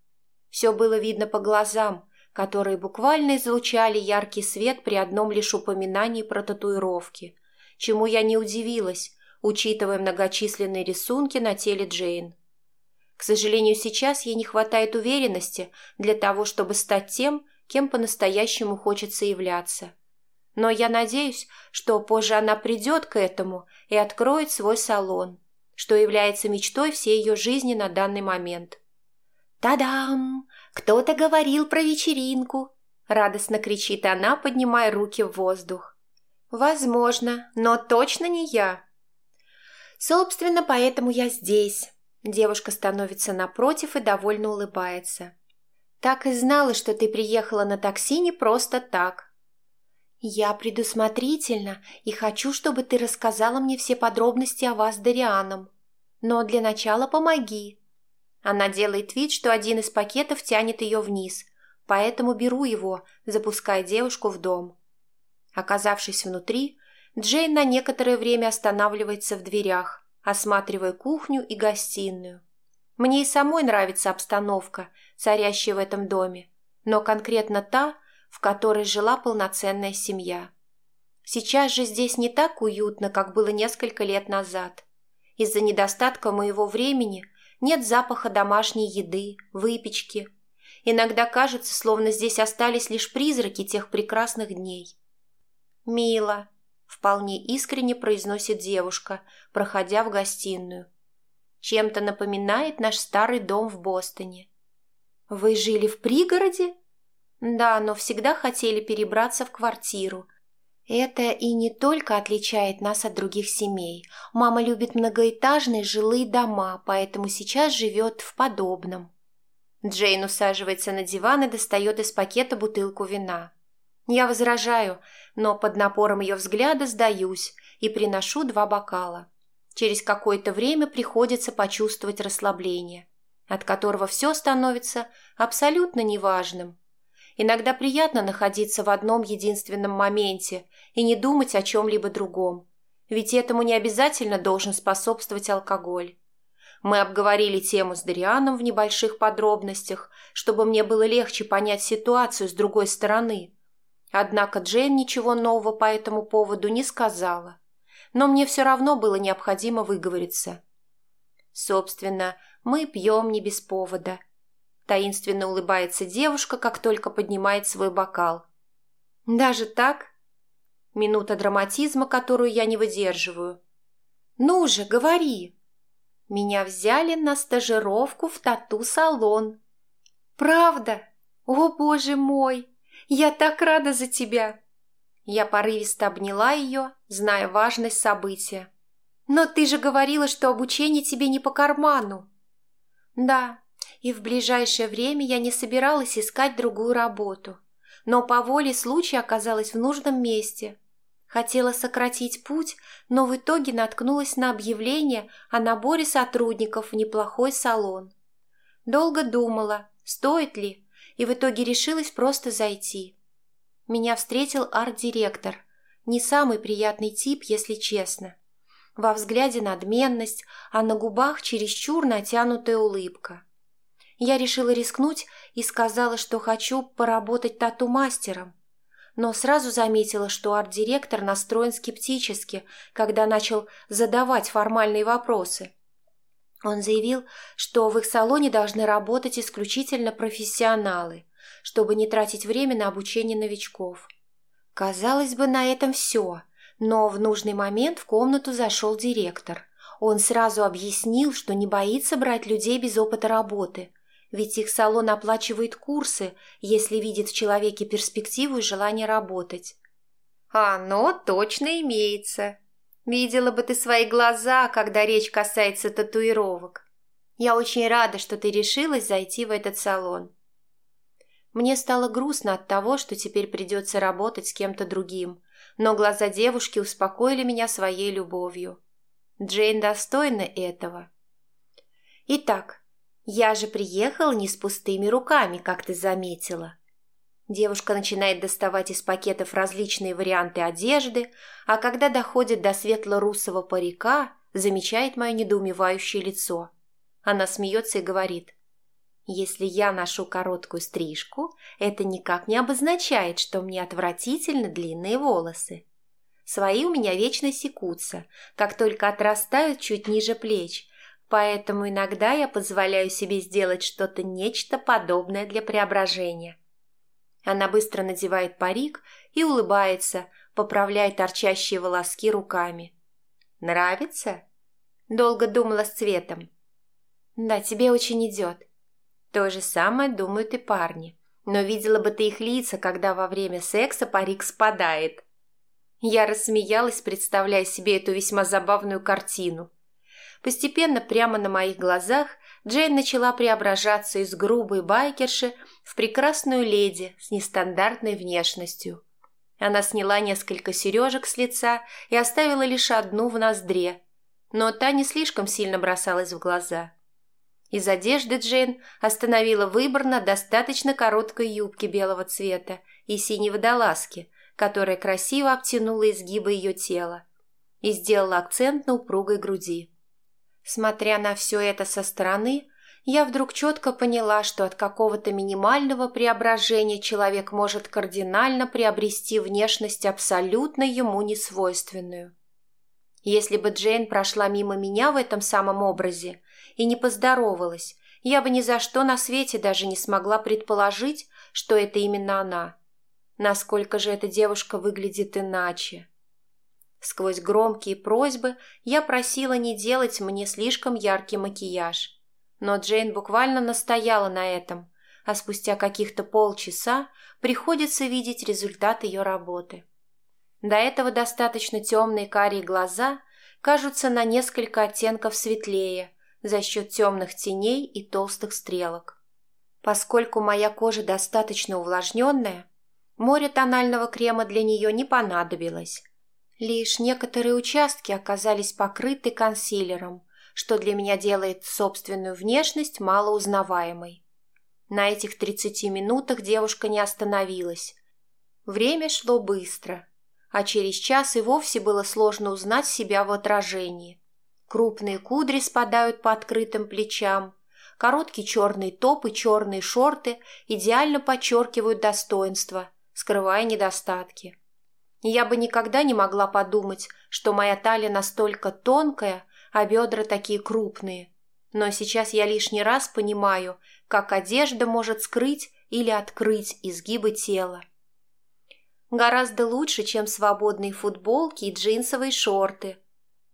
Все было видно по глазам, которые буквально излучали яркий свет при одном лишь упоминании про татуировки, чему я не удивилась, учитывая многочисленные рисунки на теле Джейн. К сожалению, сейчас ей не хватает уверенности для того, чтобы стать тем, кем по-настоящему хочется являться. Но я надеюсь, что позже она придет к этому и откроет свой салон, что является мечтой всей ее жизни на данный момент. «Та-дам! Кто-то говорил про вечеринку!» – радостно кричит она, поднимая руки в воздух. «Возможно, но точно не я!» «Собственно, поэтому я здесь!» Девушка становится напротив и довольно улыбается. «Так и знала, что ты приехала на такси не просто так!» «Я предусмотрительна и хочу, чтобы ты рассказала мне все подробности о вас с Дарианом. Но для начала помоги». Она делает вид, что один из пакетов тянет ее вниз, поэтому беру его, запуская девушку в дом. Оказавшись внутри, Джейн на некоторое время останавливается в дверях, осматривая кухню и гостиную. Мне и самой нравится обстановка, царящая в этом доме, но конкретно та, в которой жила полноценная семья. Сейчас же здесь не так уютно, как было несколько лет назад. Из-за недостатка моего времени нет запаха домашней еды, выпечки. Иногда кажется, словно здесь остались лишь призраки тех прекрасных дней. «Мило», — вполне искренне произносит девушка, проходя в гостиную. Чем-то напоминает наш старый дом в Бостоне. Вы жили в пригороде? Да, но всегда хотели перебраться в квартиру. Это и не только отличает нас от других семей. Мама любит многоэтажные жилые дома, поэтому сейчас живет в подобном. Джейн усаживается на диван и достает из пакета бутылку вина. Я возражаю, но под напором ее взгляда сдаюсь и приношу два бокала. Через какое-то время приходится почувствовать расслабление, от которого все становится абсолютно неважным. Иногда приятно находиться в одном единственном моменте и не думать о чем-либо другом, ведь этому не обязательно должен способствовать алкоголь. Мы обговорили тему с Дарианом в небольших подробностях, чтобы мне было легче понять ситуацию с другой стороны. Однако Джейн ничего нового по этому поводу не сказала. Но мне все равно было необходимо выговориться. Собственно, мы пьем не без повода. Таинственно улыбается девушка, как только поднимает свой бокал. Даже так? Минута драматизма, которую я не выдерживаю. Ну же, говори. Меня взяли на стажировку в тату-салон. Правда? О, боже мой! Я так рада за тебя! Я порывисто обняла ее, зная важность события. Но ты же говорила, что обучение тебе не по карману. Да, и в ближайшее время я не собиралась искать другую работу, но по воле случая оказалась в нужном месте. Хотела сократить путь, но в итоге наткнулась на объявление о наборе сотрудников в неплохой салон. Долго думала, стоит ли, и в итоге решилась просто зайти. Меня встретил арт-директор, не самый приятный тип, если честно. Во взгляде надменность, а на губах чересчур натянутая улыбка. Я решила рискнуть и сказала, что хочу поработать тату-мастером но сразу заметила, что арт-директор настроен скептически, когда начал задавать формальные вопросы. Он заявил, что в их салоне должны работать исключительно профессионалы, чтобы не тратить время на обучение новичков. Казалось бы, на этом все, но в нужный момент в комнату зашел директор. Он сразу объяснил, что не боится брать людей без опыта работы – ведь их салон оплачивает курсы, если видит в человеке перспективу и желание работать. Оно точно имеется. Видела бы ты свои глаза, когда речь касается татуировок. Я очень рада, что ты решилась зайти в этот салон. Мне стало грустно от того, что теперь придется работать с кем-то другим, но глаза девушки успокоили меня своей любовью. Джейн достойна этого. Итак, «Я же приехала не с пустыми руками, как ты заметила». Девушка начинает доставать из пакетов различные варианты одежды, а когда доходит до светло-русого парика, замечает мое недоумевающее лицо. Она смеется и говорит, «Если я ношу короткую стрижку, это никак не обозначает, что мне отвратительно длинные волосы. Свои у меня вечно секутся, как только отрастают чуть ниже плеч, Поэтому иногда я позволяю себе сделать что-то нечто подобное для преображения. Она быстро надевает парик и улыбается, поправляя торчащие волоски руками. «Нравится?» Долго думала с цветом. «Да, тебе очень идет». То же самое думают и парни. Но видела бы ты их лица, когда во время секса парик спадает. Я рассмеялась, представляя себе эту весьма забавную картину – Постепенно, прямо на моих глазах, Джейн начала преображаться из грубой байкерши в прекрасную леди с нестандартной внешностью. Она сняла несколько сережек с лица и оставила лишь одну в ноздре, но та не слишком сильно бросалась в глаза. Из одежды Джейн остановила выбор на достаточно короткой юбке белого цвета и синей водолазки, которая красиво обтянула изгибы ее тела и сделала акцент на упругой груди. Смотря на все это со стороны, я вдруг четко поняла, что от какого-то минимального преображения человек может кардинально приобрести внешность абсолютно ему несвойственную. Если бы Джейн прошла мимо меня в этом самом образе и не поздоровалась, я бы ни за что на свете даже не смогла предположить, что это именно она. Насколько же эта девушка выглядит иначе. Сквозь громкие просьбы я просила не делать мне слишком яркий макияж. Но Джейн буквально настояла на этом, а спустя каких-то полчаса приходится видеть результат ее работы. До этого достаточно темные карие глаза кажутся на несколько оттенков светлее за счет темных теней и толстых стрелок. Поскольку моя кожа достаточно увлажненная, море тонального крема для нее не понадобилось. Лишь некоторые участки оказались покрыты консилером, что для меня делает собственную внешность малоузнаваемой. На этих 30 минутах девушка не остановилась. Время шло быстро, а через час и вовсе было сложно узнать себя в отражении. Крупные кудри спадают по открытым плечам, короткий черный топ и черные шорты идеально подчеркивают достоинства, скрывая недостатки. Я бы никогда не могла подумать, что моя талия настолько тонкая, а бедра такие крупные. Но сейчас я лишний раз понимаю, как одежда может скрыть или открыть изгибы тела. Гораздо лучше, чем свободные футболки и джинсовые шорты,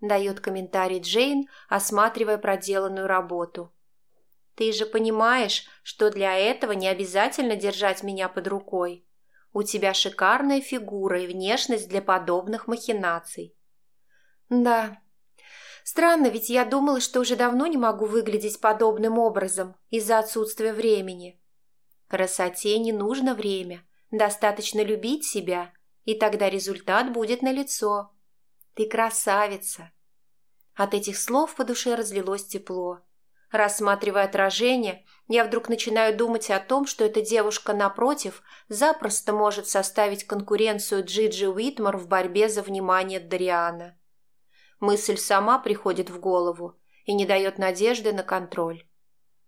дает комментарий Джейн, осматривая проделанную работу. Ты же понимаешь, что для этого не обязательно держать меня под рукой. У тебя шикарная фигура и внешность для подобных махинаций. Да. Странно, ведь я думала, что уже давно не могу выглядеть подобным образом из-за отсутствия времени. Красоте не нужно время. Достаточно любить себя, и тогда результат будет налицо. Ты красавица. От этих слов по душе разлилось тепло. Рассматривая отражение, я вдруг начинаю думать о том, что эта девушка, напротив, запросто может составить конкуренцию Джиджи Уитмар в борьбе за внимание Дариана. Мысль сама приходит в голову и не дает надежды на контроль.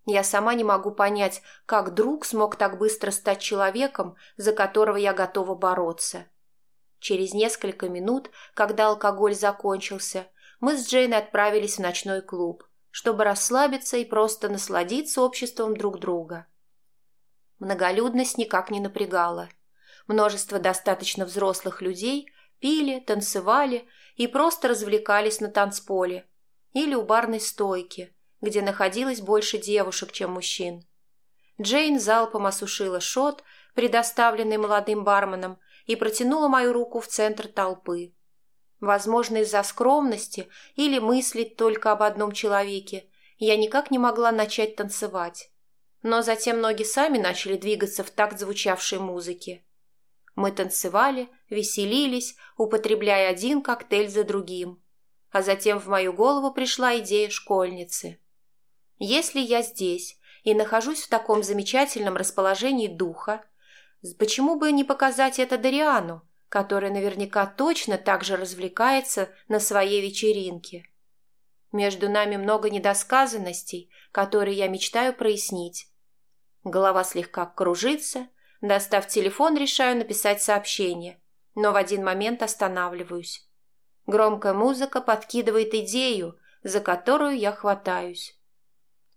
Я сама не могу понять, как друг смог так быстро стать человеком, за которого я готова бороться. Через несколько минут, когда алкоголь закончился, мы с Джейн отправились в ночной клуб чтобы расслабиться и просто насладиться обществом друг друга. Многолюдность никак не напрягала. Множество достаточно взрослых людей пили, танцевали и просто развлекались на танцполе или у барной стойки, где находилось больше девушек, чем мужчин. Джейн залпом осушила шот, предоставленный молодым барменом, и протянула мою руку в центр толпы. Возможно, из-за скромности или мыслить только об одном человеке, я никак не могла начать танцевать. Но затем ноги сами начали двигаться в такт звучавшей музыки. Мы танцевали, веселились, употребляя один коктейль за другим. А затем в мою голову пришла идея школьницы. Если я здесь и нахожусь в таком замечательном расположении духа, почему бы не показать это Дариану, который наверняка точно так же развлекается на своей вечеринке. Между нами много недосказанностей, которые я мечтаю прояснить. Голова слегка кружится, достав телефон, решаю написать сообщение, но в один момент останавливаюсь. Громкая музыка подкидывает идею, за которую я хватаюсь.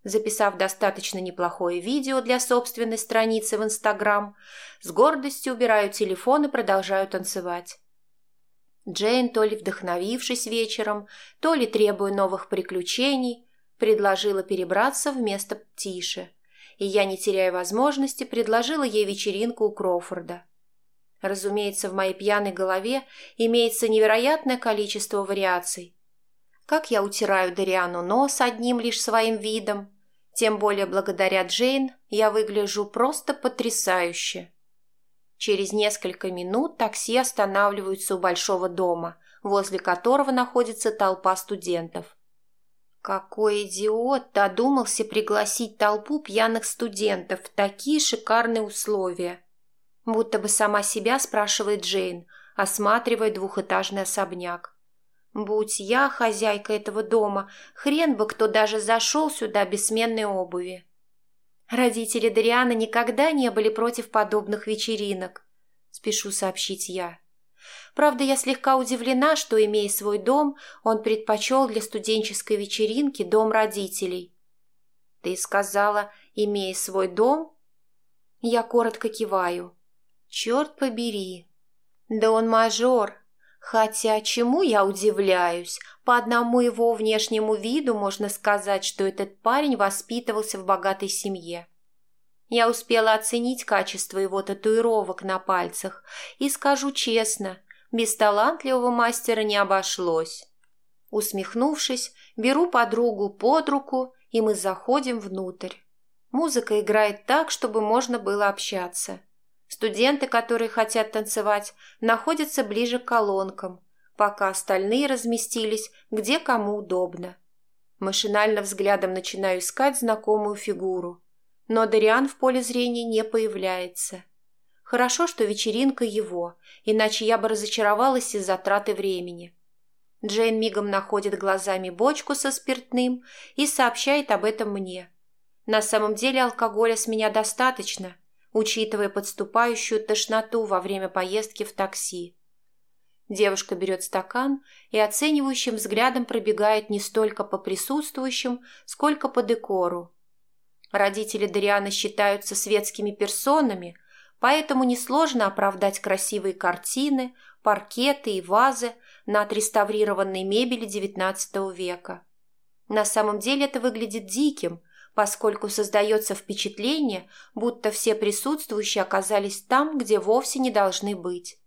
Записав достаточно неплохое видео для собственной страницы в Инстаграм, с гордостью убираю телефон и продолжаю танцевать. Джейн, то ли вдохновившись вечером, то ли требуя новых приключений, предложила перебраться в место тише, и я, не теряя возможности, предложила ей вечеринку у Кроуфорда. Разумеется, в моей пьяной голове имеется невероятное количество вариаций. Как я утираю Дариану нос одним лишь своим видом, тем более благодаря Джейн я выгляжу просто потрясающе. Через несколько минут такси останавливаются у большого дома, возле которого находится толпа студентов. Какой идиот додумался пригласить толпу пьяных студентов в такие шикарные условия. Будто бы сама себя спрашивает Джейн, осматривая двухэтажный особняк. Будь я хозяйка этого дома, хрен бы кто даже зашел сюда без сменной обуви. Родители Дариана никогда не были против подобных вечеринок, спешу сообщить я. Правда, я слегка удивлена, что, имея свой дом, он предпочел для студенческой вечеринки дом родителей. Ты сказала, имея свой дом? Я коротко киваю. Черт побери. Да он мажор, Хотя чему я удивляюсь? По одному его внешнему виду можно сказать, что этот парень воспитывался в богатой семье. Я успела оценить качество его татуировок на пальцах и скажу честно, без талантливого мастера не обошлось. Усмехнувшись, беру подругу под руку, и мы заходим внутрь. Музыка играет так, чтобы можно было общаться. Студенты, которые хотят танцевать, находятся ближе к колонкам, пока остальные разместились, где кому удобно. Машинально взглядом начинаю искать знакомую фигуру, но Дариан в поле зрения не появляется. Хорошо, что вечеринка его, иначе я бы разочаровалась из-за траты времени. Джейн мигом находит глазами бочку со спиртным и сообщает об этом мне. На самом деле алкоголя с меня достаточно, учитывая подступающую тошноту во время поездки в такси. Девушка берет стакан и оценивающим взглядом пробегает не столько по присутствующим, сколько по декору. Родители Дариана считаются светскими персонами, поэтому несложно оправдать красивые картины, паркеты и вазы на отреставрированной мебели XIX века. На самом деле это выглядит диким, поскольку создается впечатление, будто все присутствующие оказались там, где вовсе не должны быть.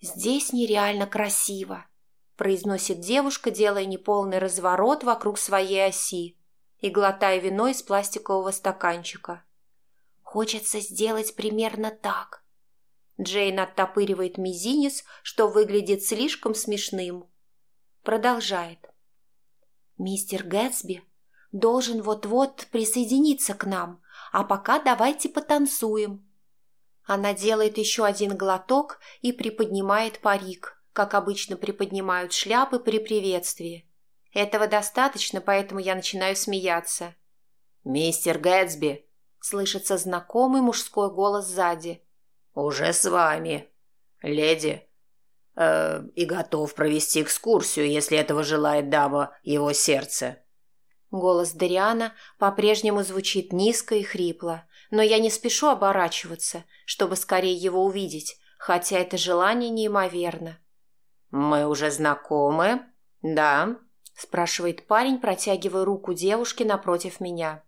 «Здесь нереально красиво», – произносит девушка, делая неполный разворот вокруг своей оси и глотая вино из пластикового стаканчика. «Хочется сделать примерно так», Джейн оттопыривает мизинец, что выглядит слишком смешным. Продолжает. «Мистер Гэтсби должен вот-вот присоединиться к нам, а пока давайте потанцуем». Она делает еще один глоток и приподнимает парик, как обычно приподнимают шляпы при приветствии. Этого достаточно, поэтому я начинаю смеяться. «Мистер Гэтсби!» – слышится знакомый мужской голос сзади – «Уже с вами, леди, э, и готов провести экскурсию, если этого желает дама его сердце». Голос Дариана по-прежнему звучит низко и хрипло, но я не спешу оборачиваться, чтобы скорее его увидеть, хотя это желание неимоверно. «Мы уже знакомы?» «Да», – спрашивает парень, протягивая руку девушке напротив меня.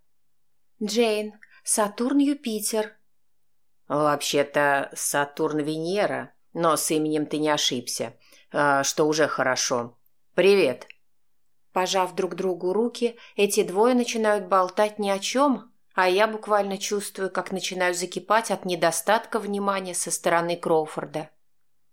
«Джейн, Сатурн-Юпитер», «Вообще-то Сатурн-Венера, но с именем ты не ошибся, а, что уже хорошо. Привет!» Пожав друг другу руки, эти двое начинают болтать ни о чем, а я буквально чувствую, как начинаю закипать от недостатка внимания со стороны Кроуфорда.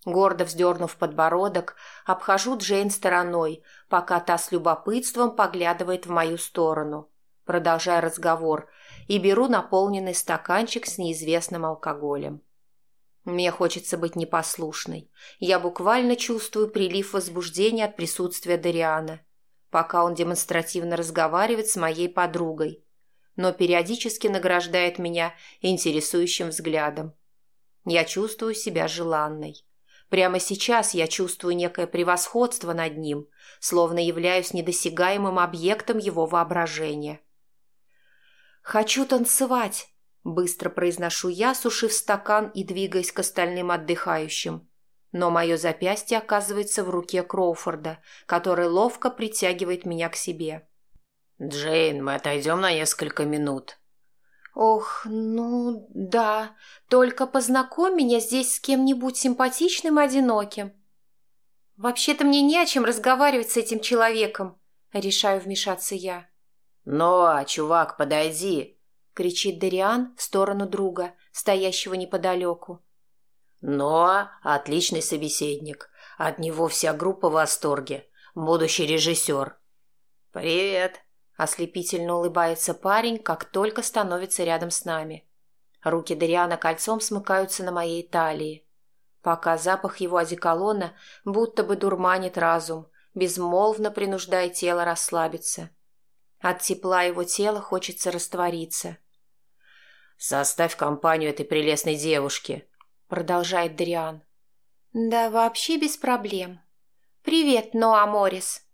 Гордо вздернув подбородок, обхожу Джейн стороной, пока та с любопытством поглядывает в мою сторону, продолжая разговор – и беру наполненный стаканчик с неизвестным алкоголем. Мне хочется быть непослушной. Я буквально чувствую прилив возбуждения от присутствия Дариана, пока он демонстративно разговаривает с моей подругой, но периодически награждает меня интересующим взглядом. Я чувствую себя желанной. Прямо сейчас я чувствую некое превосходство над ним, словно являюсь недосягаемым объектом его воображения. «Хочу танцевать!» – быстро произношу я, сушив стакан и двигаясь к остальным отдыхающим. Но мое запястье оказывается в руке Кроуфорда, который ловко притягивает меня к себе. «Джейн, мы отойдем на несколько минут». «Ох, ну да, только познакомь меня здесь с кем-нибудь симпатичным и одиноким». «Вообще-то мне не о чем разговаривать с этим человеком», – решаю вмешаться я. «Но, чувак, подойди!» — кричит Дариан в сторону друга, стоящего неподалеку. «Но отличный собеседник. От него вся группа в восторге. Будущий режиссер». «Привет!» — ослепительно улыбается парень, как только становится рядом с нами. Руки Дариана кольцом смыкаются на моей талии. Пока запах его одеколона будто бы дурманит разум, безмолвно принуждая тело расслабиться. От тепла его тела хочется раствориться. «Составь компанию этой прелестной девушки», — продолжает Дриан. «Да вообще без проблем. Привет, Ноа Моррис».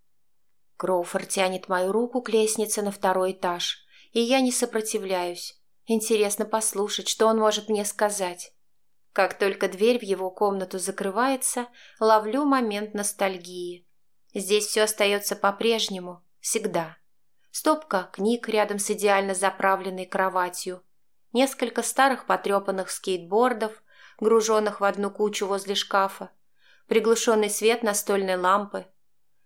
Кроуфорд тянет мою руку к лестнице на второй этаж, и я не сопротивляюсь. Интересно послушать, что он может мне сказать. Как только дверь в его комнату закрывается, ловлю момент ностальгии. Здесь все остается по-прежнему, всегда. Стопка книг рядом с идеально заправленной кроватью, несколько старых потрепанных скейтбордов, груженных в одну кучу возле шкафа, приглушенный свет настольной лампы.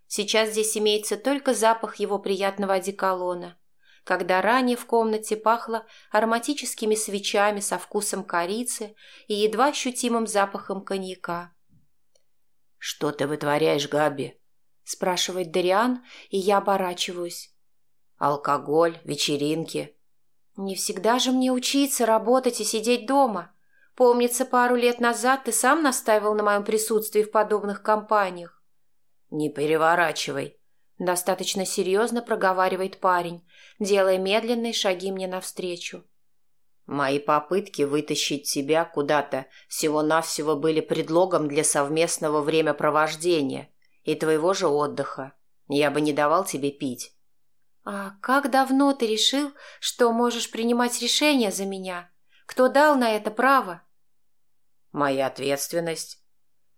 Сейчас здесь имеется только запах его приятного одеколона, когда ранее в комнате пахло ароматическими свечами со вкусом корицы и едва ощутимым запахом коньяка. «Что ты вытворяешь, Габи?» – спрашивает Дариан, и я оборачиваюсь. «Алкоголь, вечеринки». «Не всегда же мне учиться, работать и сидеть дома. Помнится, пару лет назад ты сам настаивал на моем присутствии в подобных компаниях». «Не переворачивай», Достаточно серьезно проговаривает парень, делая медленные шаги мне навстречу. Мои попытки вытащить тебя куда-то всего-навсего были предлогом для совместного времяпровождения и твоего же отдыха. Я бы не давал тебе пить. А как давно ты решил, что можешь принимать решения за меня? Кто дал на это право? Моя ответственность.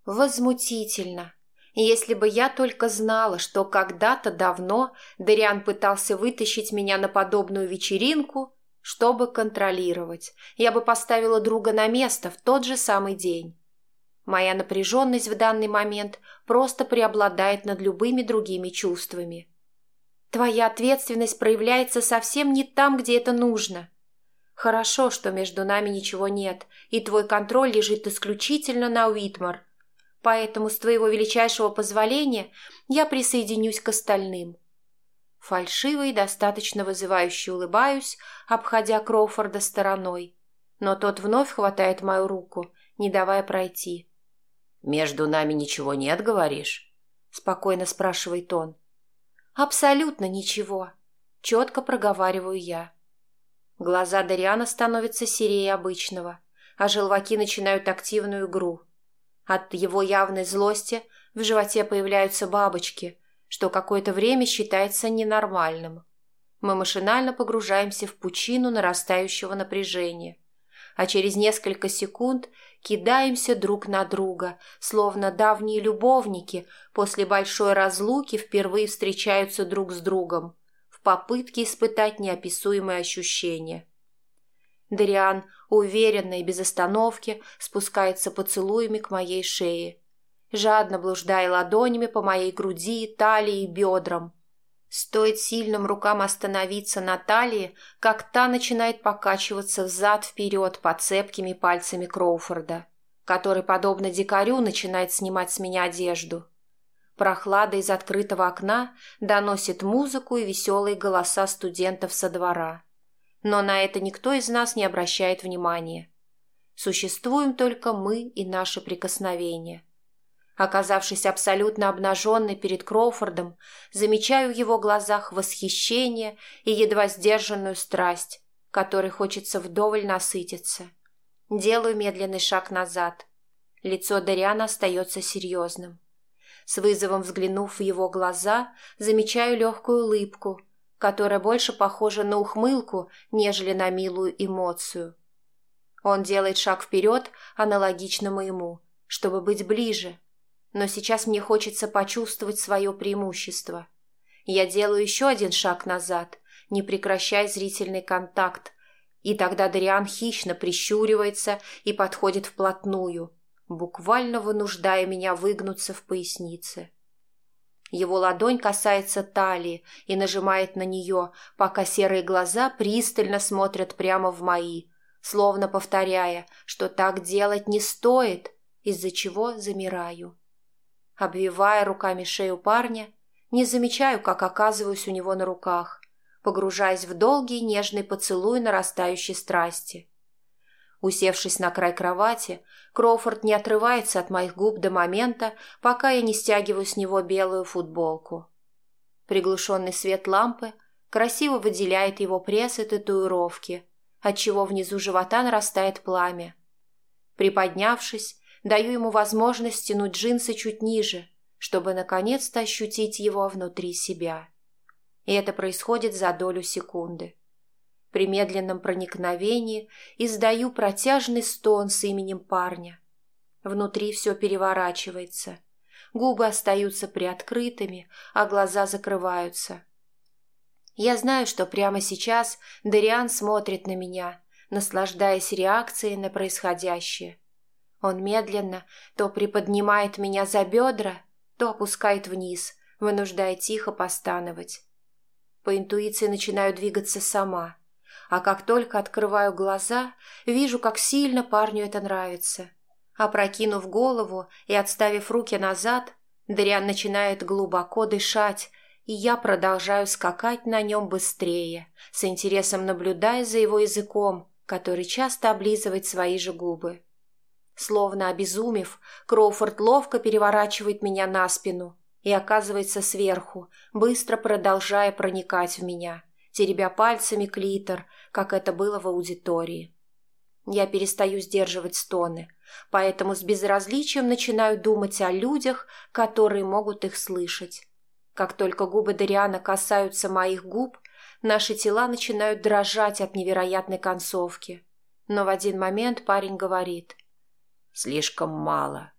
Возмутительно. Если бы я только знала, что когда-то давно Дариан пытался вытащить меня на подобную вечеринку, чтобы контролировать, я бы поставила друга на место в тот же самый день. Моя напряженность в данный момент просто преобладает над любыми другими чувствами. Твоя ответственность проявляется совсем не там, где это нужно. Хорошо, что между нами ничего нет, и твой контроль лежит исключительно на Уитмар, поэтому с твоего величайшего позволения я присоединюсь к остальным. Фальшиво и достаточно вызывающе улыбаюсь, обходя Кроуфорда стороной, но тот вновь хватает мою руку, не давая пройти. «Между нами ничего нет, говоришь?» — спокойно спрашивает он. «Абсолютно ничего», — четко проговариваю я. Глаза Дариана становятся серее обычного, а желваки начинают активную игру — от его явной злости в животе появляются бабочки, что какое-то время считается ненормальным. Мы машинально погружаемся в пучину нарастающего напряжения, а через несколько секунд кидаемся друг на друга, словно давние любовники после большой разлуки впервые встречаются друг с другом попытке испытать неописуемые ощущения. Дариан уверенно и без остановки спускается поцелуями к моей шее, жадно блуждая ладонями по моей груди, талии и бедрам. Стоит сильным рукам остановиться на талии, как та начинает покачиваться взад-вперед под цепкими пальцами Кроуфорда, который, подобно дикарю, начинает снимать с меня одежду. Прохлада из открытого окна доносит музыку и веселые голоса студентов со двора но на это никто из нас не обращает внимания. Существуем только мы и наши прикосновения. Оказавшись абсолютно обнаженной перед Кроуфордом, замечаю в его глазах восхищение и едва сдержанную страсть, которой хочется вдоволь насытиться. Делаю медленный шаг назад. Лицо Дариана остается серьезным. С вызовом взглянув в его глаза, замечаю легкую улыбку, которая больше похожа на ухмылку, нежели на милую эмоцию. Он делает шаг вперед, аналогично моему, чтобы быть ближе. Но сейчас мне хочется почувствовать свое преимущество. Я делаю еще один шаг назад, не прекращая зрительный контакт, и тогда Дариан хищно прищуривается и подходит вплотную, буквально вынуждая меня выгнуться в пояснице. Его ладонь касается талии и нажимает на нее, пока серые глаза пристально смотрят прямо в мои, словно повторяя, что так делать не стоит, из-за чего замираю. Обвивая руками шею парня, не замечаю, как оказываюсь у него на руках, погружаясь в долгий нежный поцелуй нарастающей страсти. Усевшись на край кровати, Кроуфорд не отрывается от моих губ до момента, пока я не стягиваю с него белую футболку. Приглушенный свет лампы красиво выделяет его пресс и татуировки, отчего внизу живота нарастает пламя. Приподнявшись, даю ему возможность стянуть джинсы чуть ниже, чтобы наконец-то ощутить его внутри себя. И это происходит за долю секунды. При медленном проникновении издаю протяжный стон с именем парня. Внутри все переворачивается. Губы остаются приоткрытыми, а глаза закрываются. Я знаю, что прямо сейчас Дариан смотрит на меня, наслаждаясь реакцией на происходящее. Он медленно то приподнимает меня за бедра, то опускает вниз, вынуждая тихо постановать. По интуиции начинаю двигаться сама, а как только открываю глаза, вижу, как сильно парню это нравится. Опрокинув голову и отставив руки назад, Дриан начинает глубоко дышать, и я продолжаю скакать на нем быстрее, с интересом наблюдая за его языком, который часто облизывает свои же губы. Словно обезумев, Кроуфорд ловко переворачивает меня на спину и оказывается сверху, быстро продолжая проникать в меня, теребя пальцами клитор, как это было в аудитории. Я перестаю сдерживать стоны, поэтому с безразличием начинаю думать о людях, которые могут их слышать. Как только губы Дариана касаются моих губ, наши тела начинают дрожать от невероятной концовки. Но в один момент парень говорит «Слишком мало»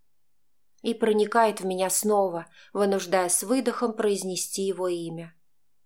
и проникает в меня снова, вынуждая с выдохом произнести его имя.